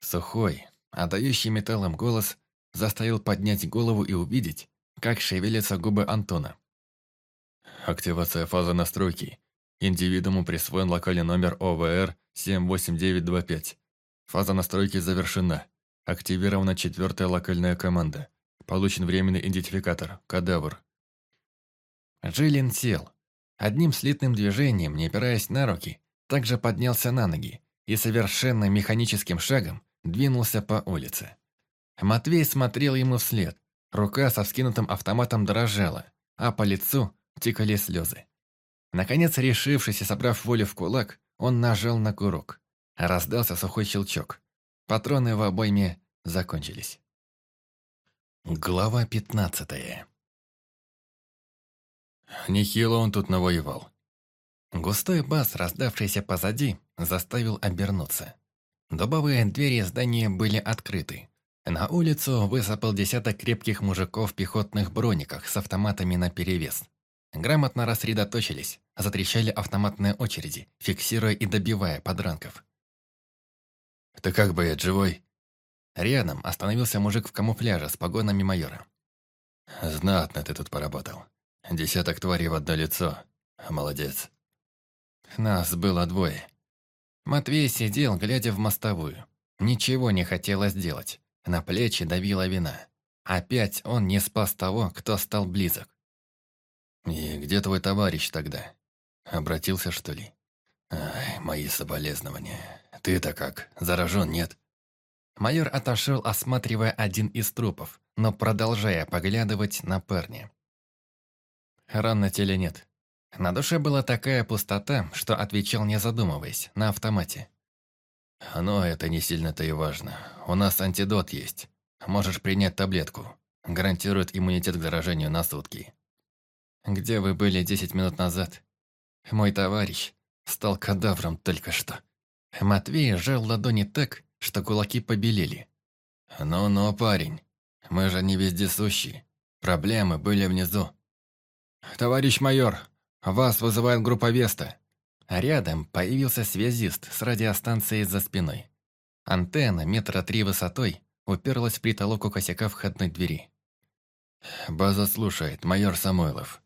Сухой, отдающий металлом голос заставил поднять голову и увидеть, как шевелятся губы Антона. Активация фазы настройки. Индивидууму присвоен локальный номер ОВР 78925. Фаза настройки завершена. Активирована четвертая локальная команда. Получен временный идентификатор. Кадавр. Джилин сел. Одним слитным движением, не опираясь на руки, также поднялся на ноги и совершенно механическим шагом двинулся по улице. Матвей смотрел ему вслед. Рука со вскинутым автоматом дрожала, а по лицу текали слезы. Наконец, решившись и собрав волю в кулак, он нажал на курок. Раздался сухой щелчок. Патроны в обойме закончились. Глава пятнадцатая Нехило он тут навоевал. Густой бас, раздавшийся позади, заставил обернуться. Дубовые двери здания были открыты. На улицу высыпал десяток крепких мужиков в пехотных брониках с автоматами наперевес. Грамотно рассредоточились, затрещали автоматные очереди, фиксируя и добивая подранков. «Ты как, боец, живой?» Рядом остановился мужик в камуфляже с погонами майора. «Знатно ты тут поработал. Десяток тварей в одно лицо. Молодец». Нас было двое. Матвей сидел, глядя в мостовую. Ничего не хотелось делать. На плечи давила вина. Опять он не спас того, кто стал близок. «И где твой товарищ тогда? Обратился, что ли? Ай, мои соболезнования. Ты-то как, заражен, нет?» Майор отошел, осматривая один из трупов, но продолжая поглядывать на парня. Ран на теле нет. На душе была такая пустота, что отвечал не задумываясь, на автомате. «Но это не сильно-то и важно. У нас антидот есть. Можешь принять таблетку. Гарантирует иммунитет к заражению на сутки». «Где вы были десять минут назад? Мой товарищ стал кадавром только что». Матвей сжал ладони так, что кулаки побелели. «Ну-ну, парень, мы же не вездесущие. Проблемы были внизу». «Товарищ майор, вас вызывает группа Веста». рядом появился связист с радиостанцией за спиной. Антенна метра три высотой уперлась в притолоку косяка входной двери. «База слушает, майор Самойлов».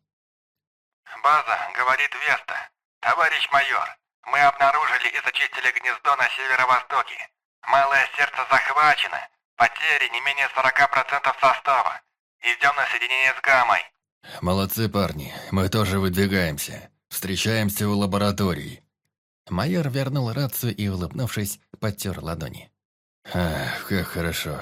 «База, говорит Веста. Товарищ майор, мы обнаружили и зачистили гнездо на северо-востоке. Малое сердце захвачено. Потери не менее 40% состава. Идем на соединение с Гаммой. Молодцы, парни. Мы тоже выдвигаемся. Встречаемся у лаборатории. Майор вернул рацию и, улыбнувшись, потер ладони. Ах, как хорошо.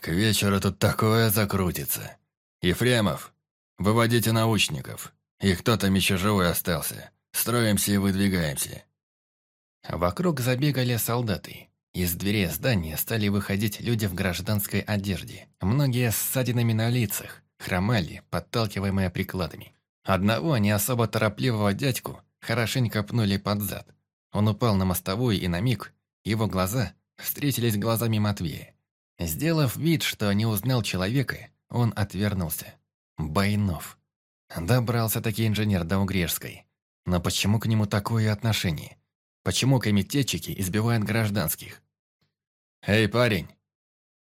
К вечеру тут такое закрутится. Ефремов, выводите научников. И кто там еще живой остался. Строимся и выдвигаемся. Вокруг забегали солдаты. Из дверей здания стали выходить люди в гражданской одежде. Многие с ссадинами на лицах, хромали, подталкиваемые прикладами. Одного не особо торопливого дядьку хорошенько пнули под зад. Он упал на мостовую, и на миг его глаза встретились глазами Матвея. Сделав вид, что не узнал человека, он отвернулся. Байнов. Добрался-таки инженер до Угрешской. Но почему к нему такое отношение? Почему комитетчики избивают гражданских? «Эй, парень!»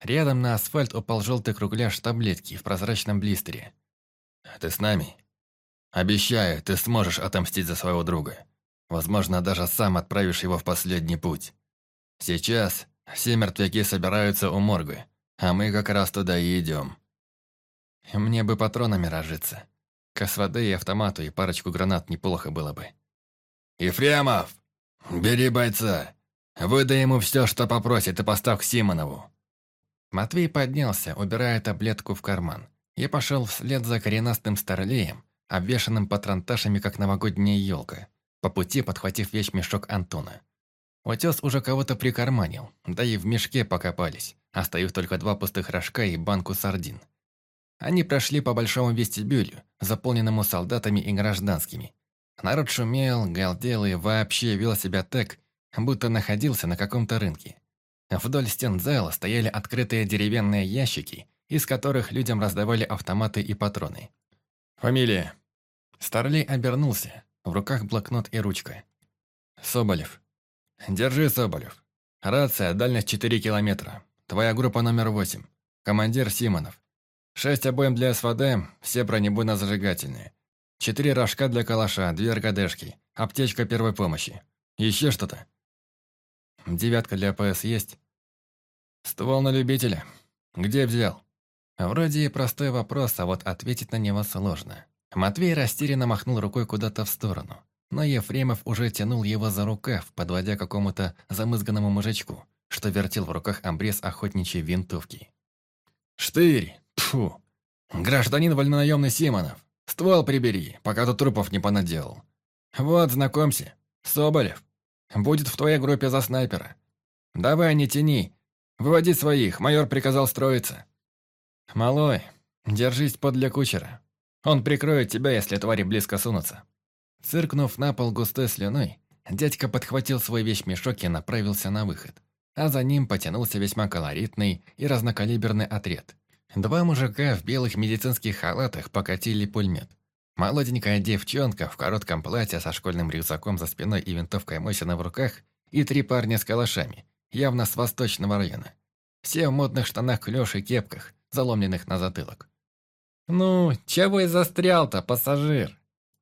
Рядом на асфальт упал желтый кругляш таблетки в прозрачном блистере. «Ты с нами?» «Обещаю, ты сможешь отомстить за своего друга. Возможно, даже сам отправишь его в последний путь. Сейчас все мертвяки собираются у морга, а мы как раз туда и идем». «Мне бы патронами разжиться. К СВД и автомату и парочку гранат неплохо было бы». «Ефремов, бери бойца. Выдай ему все, что попросит, и поставь к Симонову». Матвей поднялся, убирая таблетку в карман, и пошел вслед за коренастым старлеем, обвешанным патронташами, как новогодняя елка, по пути подхватив вещмешок Антона. Утес уже кого-то прикарманил, да и в мешке покопались, оставив только два пустых рожка и банку сардин. Они прошли по большому вестибюлю, заполненному солдатами и гражданскими. Народ шумел, галдел и вообще вел себя так, будто находился на каком-то рынке. Вдоль стен зала стояли открытые деревянные ящики, из которых людям раздавали автоматы и патроны. «Фамилия?» Старлей обернулся, в руках блокнот и ручка. «Соболев». «Держи, Соболев. Рация, дальность 4 километра. Твоя группа номер 8. Командир Симонов. Шесть обоим для СВД, все бронебойно-зажигательные. Четыре рожка для калаша, две РКДшки, аптечка первой помощи. Еще что-то?» «Девятка для ПС есть?» «Ствол на любителя. Где взял?» Вроде и простой вопрос, а вот ответить на него сложно. Матвей растерянно махнул рукой куда-то в сторону. Но Ефремов уже тянул его за рукав, подводя к какому-то замызганному мужичку, что вертел в руках обрез охотничьей винтовки. «Штырь! Тьфу! Гражданин вольнонаемный Симонов! Ствол прибери, пока тут трупов не понаделал. Вот, знакомься, Соболев. Будет в твоей группе за снайпера. Давай, не тяни. Выводи своих, майор приказал строиться. Малой, держись подле кучера. Он прикроет тебя, если твари близко сунутся. Циркнув на пол густой слюной, дядька подхватил свой вещмешок и направился на выход. А за ним потянулся весьма колоритный и разнокалиберный отряд. Два мужика в белых медицинских халатах покатили пулемет. Молоденькая девчонка в коротком платье со школьным рюкзаком за спиной и винтовкой Мосина в руках и три парня с калашами, явно с восточного района. Все в модных штанах клёш и кепках, заломленных на затылок. «Ну, чего и застрял-то, пассажир?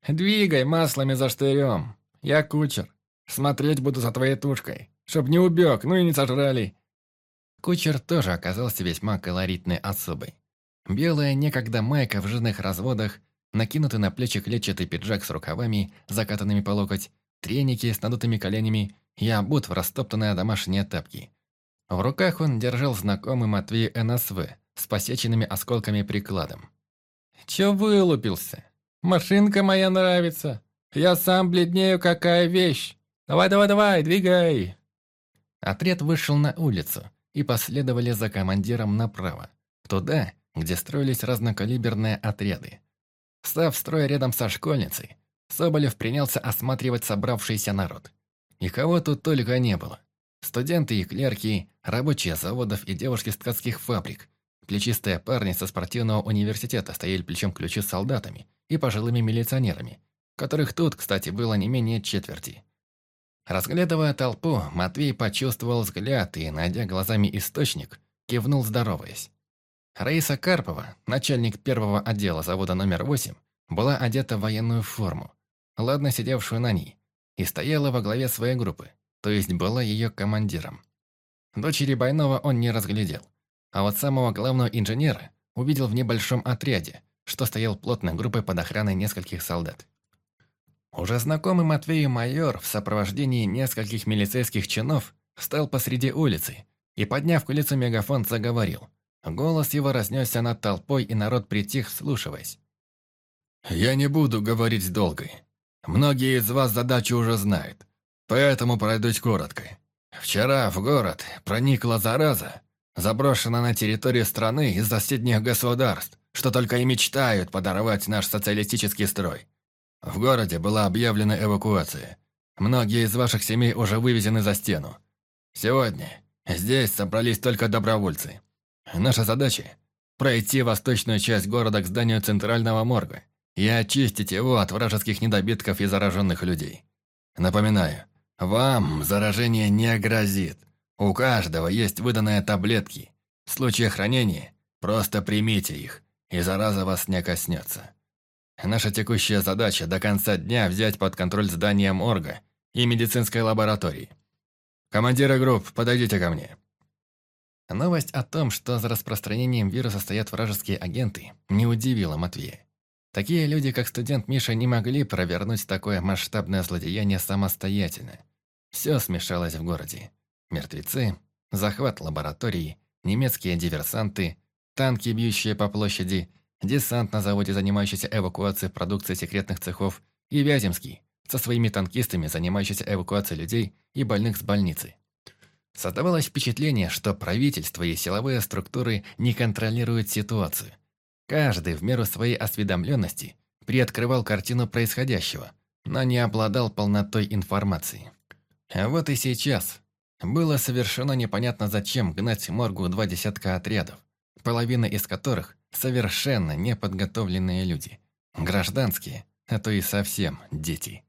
Двигай маслами за штырем. Я кучер. Смотреть буду за твоей тушкой, чтоб не убег, ну и не сожрали». Кучер тоже оказался весьма колоритной особой. Белая некогда майка в жирных разводах, накинутый на плечи клетчатый пиджак с рукавами, закатанными по локоть, треники с надутыми коленями и обут в растоптанные домашние тапки. В руках он держал знакомый Матвей НСВ с посеченными осколками прикладом. «Чё вылупился? Машинка моя нравится. Я сам бледнею, какая вещь. Давай-давай-давай, двигай!» Отряд вышел на улицу и последовали за командиром направо, туда, где строились разнокалиберные отряды. Став строй рядом со школьницей, Соболев принялся осматривать собравшийся народ. Никого тут только не было. Студенты и клерки, рабочие заводов и девушки с ткацких фабрик, плечистые парни со спортивного университета стояли плечом к плечу с солдатами и пожилыми милиционерами, которых тут, кстати, было не менее четверти. Разглядывая толпу, Матвей почувствовал взгляд и, найдя глазами источник, кивнул, здороваясь. Раиса Карпова, начальник первого отдела завода номер 8, была одета в военную форму, ладно сидевшую на ней, и стояла во главе своей группы, то есть была ее командиром. Дочери Байнова он не разглядел. а вот самого главного инженера увидел в небольшом отряде, что стоял плотной группой под охраной нескольких солдат. Уже знакомый Матвею майор в сопровождении нескольких милицейских чинов встал посреди улицы и, подняв к лицу мегафон, заговорил. Голос его разнесся над толпой, и народ притих, вслушиваясь. «Я не буду говорить долго. Многие из вас задачу уже знают, поэтому пройдусь коротко. Вчера в город проникла зараза, заброшена на территорию страны из соседних государств, что только и мечтают подорвать наш социалистический строй. В городе была объявлена эвакуация. Многие из ваших семей уже вывезены за стену. Сегодня здесь собрались только добровольцы. Наша задача – пройти восточную часть города к зданию центрального морга и очистить его от вражеских недобитков и зараженных людей. Напоминаю, вам заражение не грозит. У каждого есть выданные таблетки. В случае хранения просто примите их, и зараза вас не коснется. Наша текущая задача до конца дня взять под контроль здание морга и медицинской лаборатории. Командиры групп, подойдите ко мне. Новость о том, что за распространением вируса стоят вражеские агенты, не удивила Матвея. Такие люди, как студент Миша, не могли провернуть такое масштабное злодеяние самостоятельно. Все смешалось в городе. Мертвецы, захват лаборатории, немецкие диверсанты, танки, бьющие по площади, десант на заводе, занимающийся эвакуацией продукции секретных цехов, и Вяземский, со своими танкистами, занимающийся эвакуацией людей и больных с больницы. Создавалось впечатление, что правительство и силовые структуры не контролируют ситуацию. Каждый в меру своей осведомленности приоткрывал картину происходящего, но не обладал полнотой информации. А вот и сейчас было совершено непонятно зачем гнать моргу два десятка отрядов, половина из которых совершенно неподготовленные люди. Гражданские, а то и совсем дети.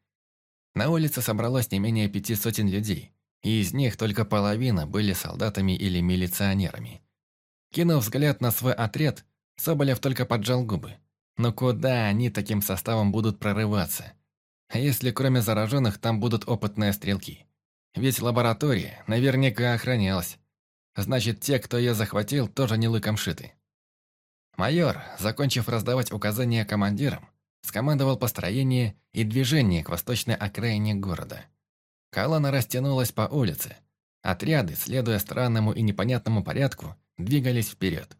На улице собралось не менее пяти сотен людей, и из них только половина были солдатами или милиционерами. Кинув взгляд на свой отряд, Соболев только поджал губы. Но куда они таким составом будут прорываться? А если кроме зараженных там будут опытные стрелки? Ведь лаборатория наверняка охранялась. Значит, те, кто ее захватил, тоже не лыком шиты. Майор, закончив раздавать указания командирам, скомандовал построение и движение к восточной окраине города. Колонна растянулась по улице. Отряды, следуя странному и непонятному порядку, двигались вперед.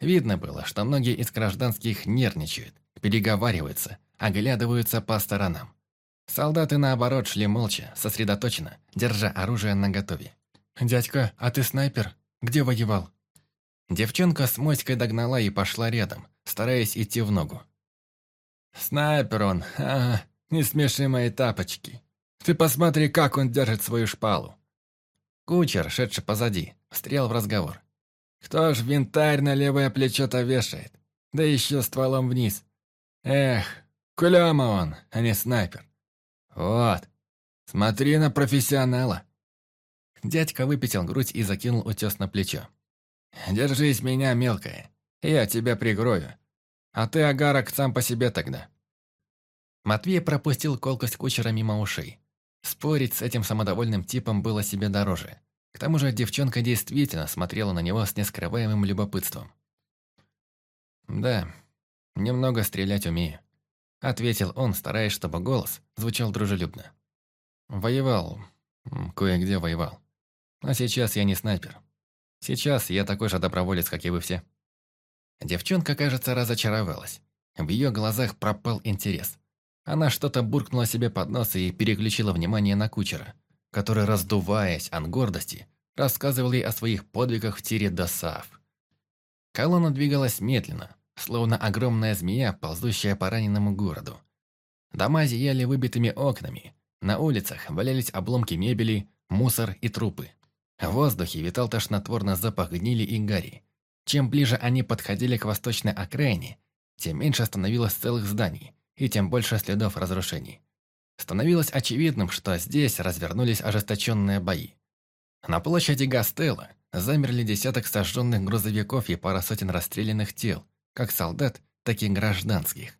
Видно было, что многие из гражданских нервничают, переговариваются, оглядываются по сторонам. Солдаты, наоборот, шли молча, сосредоточенно, держа оружие наготове. «Дядька, а ты снайпер? Где воевал?» Девчонка с моськой догнала и пошла рядом, стараясь идти в ногу. «Снайпер он, ага, не смеши мои тапочки. Ты посмотри, как он держит свою шпалу». Кучер, шедший позади, встрял в разговор. «Кто ж винтарь на левое плечо-то вешает? Да еще стволом вниз. Эх, куляма он, а не снайпер. Вот, смотри на профессионала». Дядька выпятил грудь и закинул утес на плечо. «Держись меня, мелкая, я тебя прикрою. А ты, агарок, сам по себе тогда». Матвей пропустил колкость кучера мимо ушей. Спорить с этим самодовольным типом было себе дороже. К тому же девчонка действительно смотрела на него с нескрываемым любопытством. «Да, немного стрелять умею», — ответил он, стараясь, чтобы голос звучал дружелюбно. «Воевал. Кое-где воевал. А сейчас я не снайпер. Сейчас я такой же доброволец, как и вы все». Девчонка, кажется, разочаровалась. В ее глазах пропал интерес. Она что-то буркнула себе под нос и переключила внимание на кучера, который, раздуваясь от гордости, рассказывал ей о своих подвигах в тире Досав. Колонна двигалась медленно, словно огромная змея, ползущая по раненому городу. Дома зияли выбитыми окнами, на улицах валялись обломки мебели, мусор и трупы. В воздухе витал тошнотворный запах гнили и гари. Чем ближе они подходили к восточной окраине, тем меньше становилось целых зданий, и тем больше следов разрушений. Становилось очевидным, что здесь развернулись ожесточенные бои. На площади Гастелла замерли десяток сожженных грузовиков и пара сотен расстрелянных тел, как солдат, так и гражданских.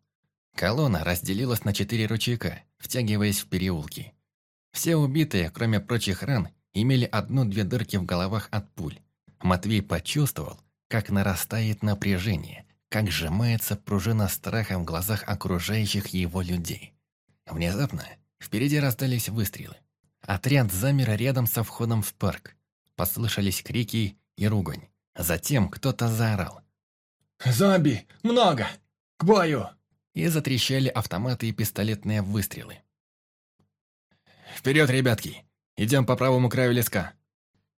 Колонна разделилась на четыре ручейка, втягиваясь в переулки. Все убитые, кроме прочих ран, имели одну-две дырки в головах от пуль. Матвей почувствовал, как нарастает напряжение, как сжимается пружина страха в глазах окружающих его людей. Внезапно впереди раздались выстрелы. Отряд замер рядом со входом в парк. Послышались крики и ругань. Затем кто-то заорал. «Зомби! Много! К бою!» И затрещали автоматы и пистолетные выстрелы. «Вперед, ребятки! Идем по правому краю леска!»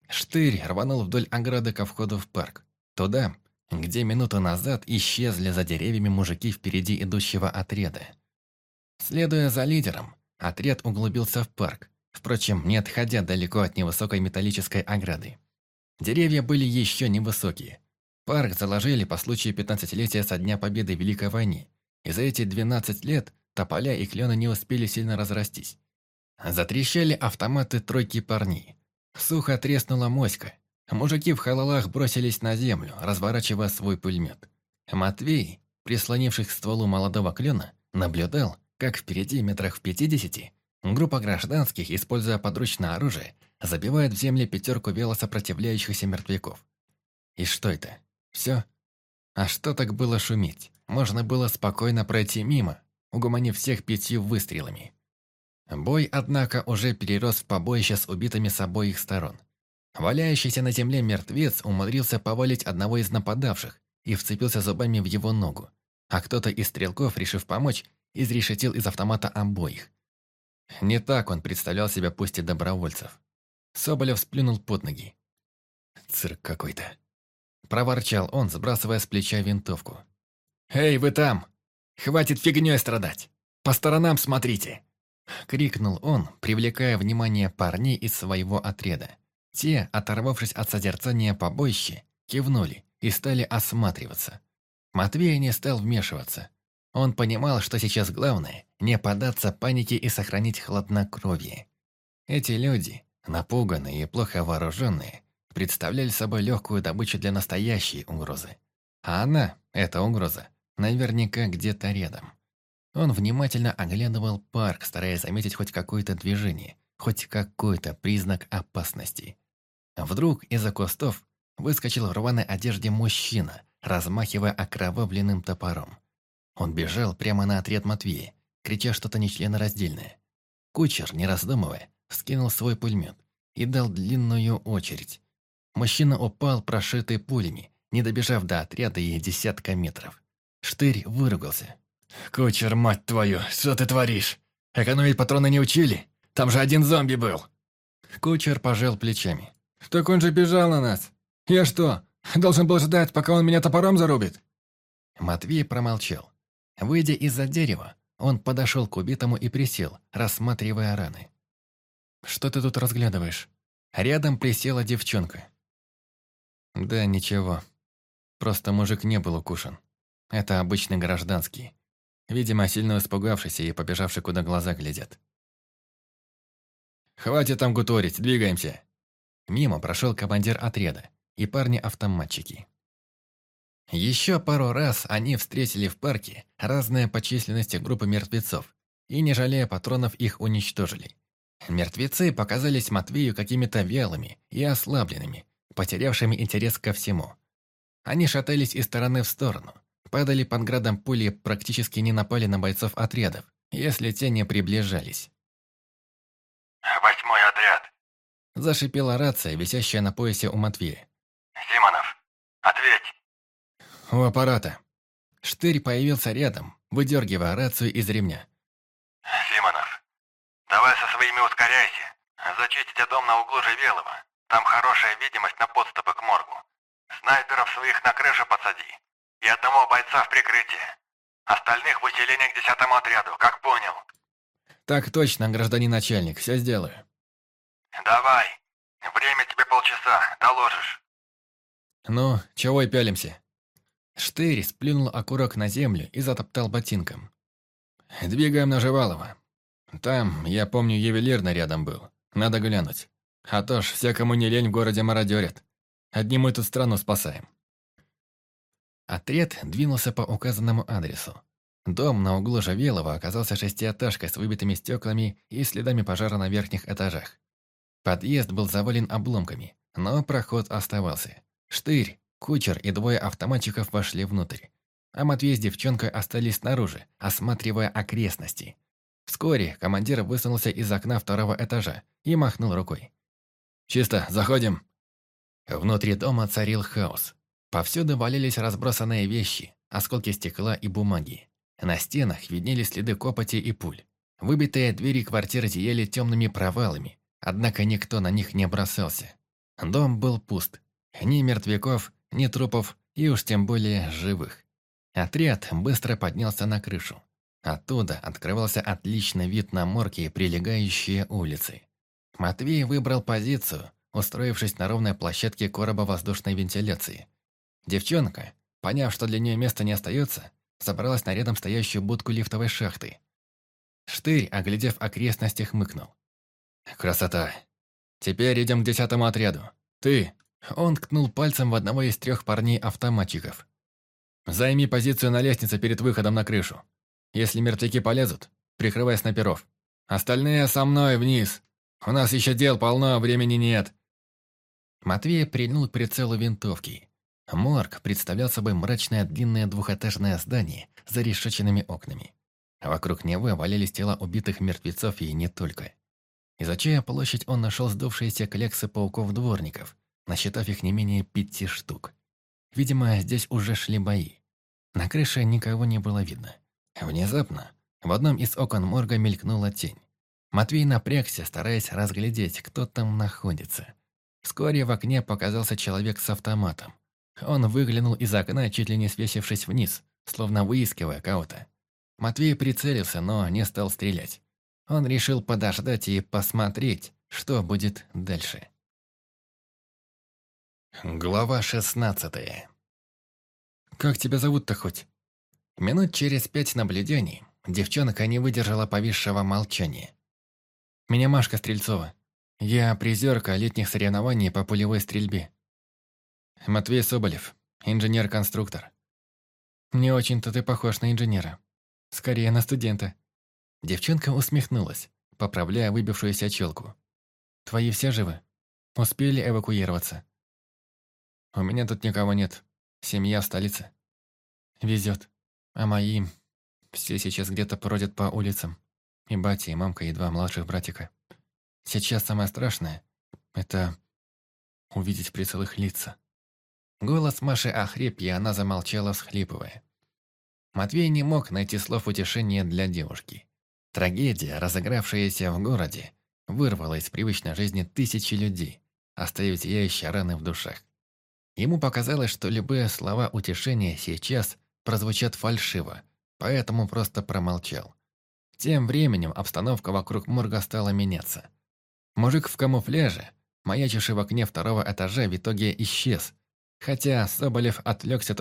Штырь рванул вдоль ограды ко входу в парк. Туда, где минуту назад исчезли за деревьями мужики впереди идущего отряда. Следуя за лидером, отряд углубился в парк, впрочем, не отходя далеко от невысокой металлической ограды. Деревья были еще невысокие. Парк заложили по случаю 15-летия со Дня Победы Великой войне, и за эти 12 лет тополя и клены не успели сильно разрастись. Затрещали автоматы тройки парней. Сухо треснула моська. Мужики в халалах бросились на землю, разворачивая свой пулемет. Матвей, прислонившись к стволу молодого клена, наблюдал, как впереди метрах в пятидесяти группа гражданских, используя подручное оружие, забивает в земле пятерку велосопротивляющихся мертвяков. И что это? Все? А что так было шуметь? Можно было спокойно пройти мимо, угомонив всех пятью выстрелами. Бой, однако, уже перерос в побоище с убитыми с обоих сторон. Валяющийся на земле мертвец умудрился повалить одного из нападавших и вцепился зубами в его ногу, а кто-то из стрелков, решив помочь, изрешетил из автомата обоих. Не так он представлял себя пусть и добровольцев. Соболев сплюнул под ноги. «Цирк какой-то», – проворчал он, сбрасывая с плеча винтовку. «Эй, вы там! Хватит фигнёй страдать! По сторонам смотрите!» Крикнул он, привлекая внимание парней из своего отряда. Те, оторвавшись от созерцания побоища, кивнули и стали осматриваться. Матвей не стал вмешиваться. Он понимал, что сейчас главное – не поддаться панике и сохранить хладнокровие. Эти люди, напуганные и плохо вооруженные, представляли собой легкую добычу для настоящей угрозы. А она, эта угроза, наверняка где-то рядом. Он внимательно оглядывал парк, стараясь заметить хоть какое-то движение, хоть какой-то признак опасности. Вдруг из-за кустов выскочил в рваной одежде мужчина, размахивая окровавленным топором. Он бежал прямо на отряд Матвея, крича что-то нечленораздельное. Кучер, не раздумывая, скинул свой пулемет и дал длинную очередь. Мужчина упал, прошитый пулями, не добежав до отряда и десятка метров. Штырь выругался. «Кучер, мать твою, что ты творишь? Экономить патроны не учили? Там же один зомби был!» Кучер пожал плечами. «Так он же бежал на нас! Я что, должен был ждать, пока он меня топором зарубит?» Матвей промолчал. Выйдя из-за дерева, он подошел к убитому и присел, рассматривая раны. «Что ты тут разглядываешь?» Рядом присела девчонка. «Да ничего. Просто мужик не был укушен. Это обычный гражданский. Видимо, сильно испугавшийся и побежавший, куда глаза глядят. «Хватит там гуторить, двигаемся!» Мимо прошел командир отряда и парни-автоматчики. Еще пару раз они встретили в парке разные по численности группы мертвецов и, не жалея патронов, их уничтожили. Мертвецы показались Матвею какими-то вялыми и ослабленными, потерявшими интерес ко всему. Они шатались из стороны в сторону, падали под градом пули практически не напали на бойцов отрядов, если те не приближались. «Восьмой отряд!» Зашипела рация, висящая на поясе у Матвея. «Симонов, ответь!» У аппарата. Штырь появился рядом, выдергивая рацию из ремня. «Симонов, давай со своими ускоряйся. Зачистите дом на углу Живелова. Там хорошая видимость на подступы к моргу. Снайперов своих на крышу подсади и одного бойца в прикрытие. Остальных в усиление к десятому отряду, как понял?» «Так точно, гражданин начальник, все сделаю». «Давай. Время тебе полчаса, доложишь». «Ну, чего и пялимся?» Штырь сплюнул окурок на землю и затоптал ботинком. «Двигаем на Живалова. Там, я помню, ювелирный рядом был. Надо глянуть. А то ж, всякому не лень в городе мародерят. Одни мы тут страну спасаем». Отряд двинулся по указанному адресу. Дом на углу Жавелова оказался шестиэтажкой с выбитыми стеклами и следами пожара на верхних этажах. Подъезд был завален обломками, но проход оставался. Штырь, Кучер и двое автоматчиков вошли внутрь, а Матвей с девчонкой остались снаружи, осматривая окрестности. Вскоре командир высунулся из окна второго этажа и махнул рукой. «Чисто, заходим!» Внутри дома царил хаос. Повсюду валялись разбросанные вещи, осколки стекла и бумаги. На стенах виднелись следы копоти и пуль. Выбитые двери квартиры зияли темными провалами, однако никто на них не бросался. Дом был пуст. Ни мертвяков, ни трупов и уж тем более живых. Отряд быстро поднялся на крышу. Оттуда открывался отличный вид на морки и прилегающие улицы. Матвей выбрал позицию, устроившись на ровной площадке короба воздушной вентиляции. Девчонка, поняв, что для нее места не остается, забралась на рядом стоящую будку лифтовой шахты. Штырь, оглядев окрестности, хмыкнул. «Красота! Теперь идем к десятому отряду. Ты!» Он ткнул пальцем в одного из трех парней-автоматчиков. «Займи позицию на лестнице перед выходом на крышу. Если мертвяки полезут, прикрывай снайперов. Остальные со мной вниз. У нас еще дел полно, времени нет». Матвей прильнул к прицелу винтовки. Морг представлял собой мрачное длинное двухэтажное здание с зарешеченными окнами. Вокруг него валялись тела убитых мертвецов и не только. Изучая площадь, он нашел сдувшиеся клексы пауков-дворников, насчитав их не менее пяти штук. Видимо, здесь уже шли бои. На крыше никого не было видно. Внезапно в одном из окон морга мелькнула тень. Матвей напрягся, стараясь разглядеть, кто там находится. Вскоре в окне показался человек с автоматом. Он выглянул из окна, чуть ли не свесившись вниз, словно выискивая кого-то. Матвей прицелился, но не стал стрелять. Он решил подождать и посмотреть, что будет дальше. Глава шестнадцатая. «Как тебя зовут-то хоть?» Минут через пять наблюдений девчонка не выдержала повисшего молчания. «Меня Машка Стрельцова. Я призерка летних соревнований по пулевой стрельбе. Матвей Соболев, инженер-конструктор. Не очень-то ты похож на инженера. Скорее на студента». Девчонка усмехнулась, поправляя выбившуюся челку. «Твои все живы? Успели эвакуироваться?» «У меня тут никого нет. Семья в столице. Везет. А мои... Все сейчас где-то бродят по улицам. И батя, и мамка, и два младших братика. Сейчас самое страшное — это увидеть при целых лица». Голос Маши охрип, и она замолчала, всхлипывая. Матвей не мог найти слов утешения для девушки. Трагедия, разыгравшаяся в городе, вырвала из привычной жизни тысячи людей, оставив зияющие раны в душах. Ему показалось, что любые слова утешения сейчас прозвучат фальшиво, поэтому просто промолчал. Тем временем обстановка вокруг морга стала меняться. Мужик в камуфляже, маячивший в окне второго этажа, в итоге исчез, хотя Соболев отвлекся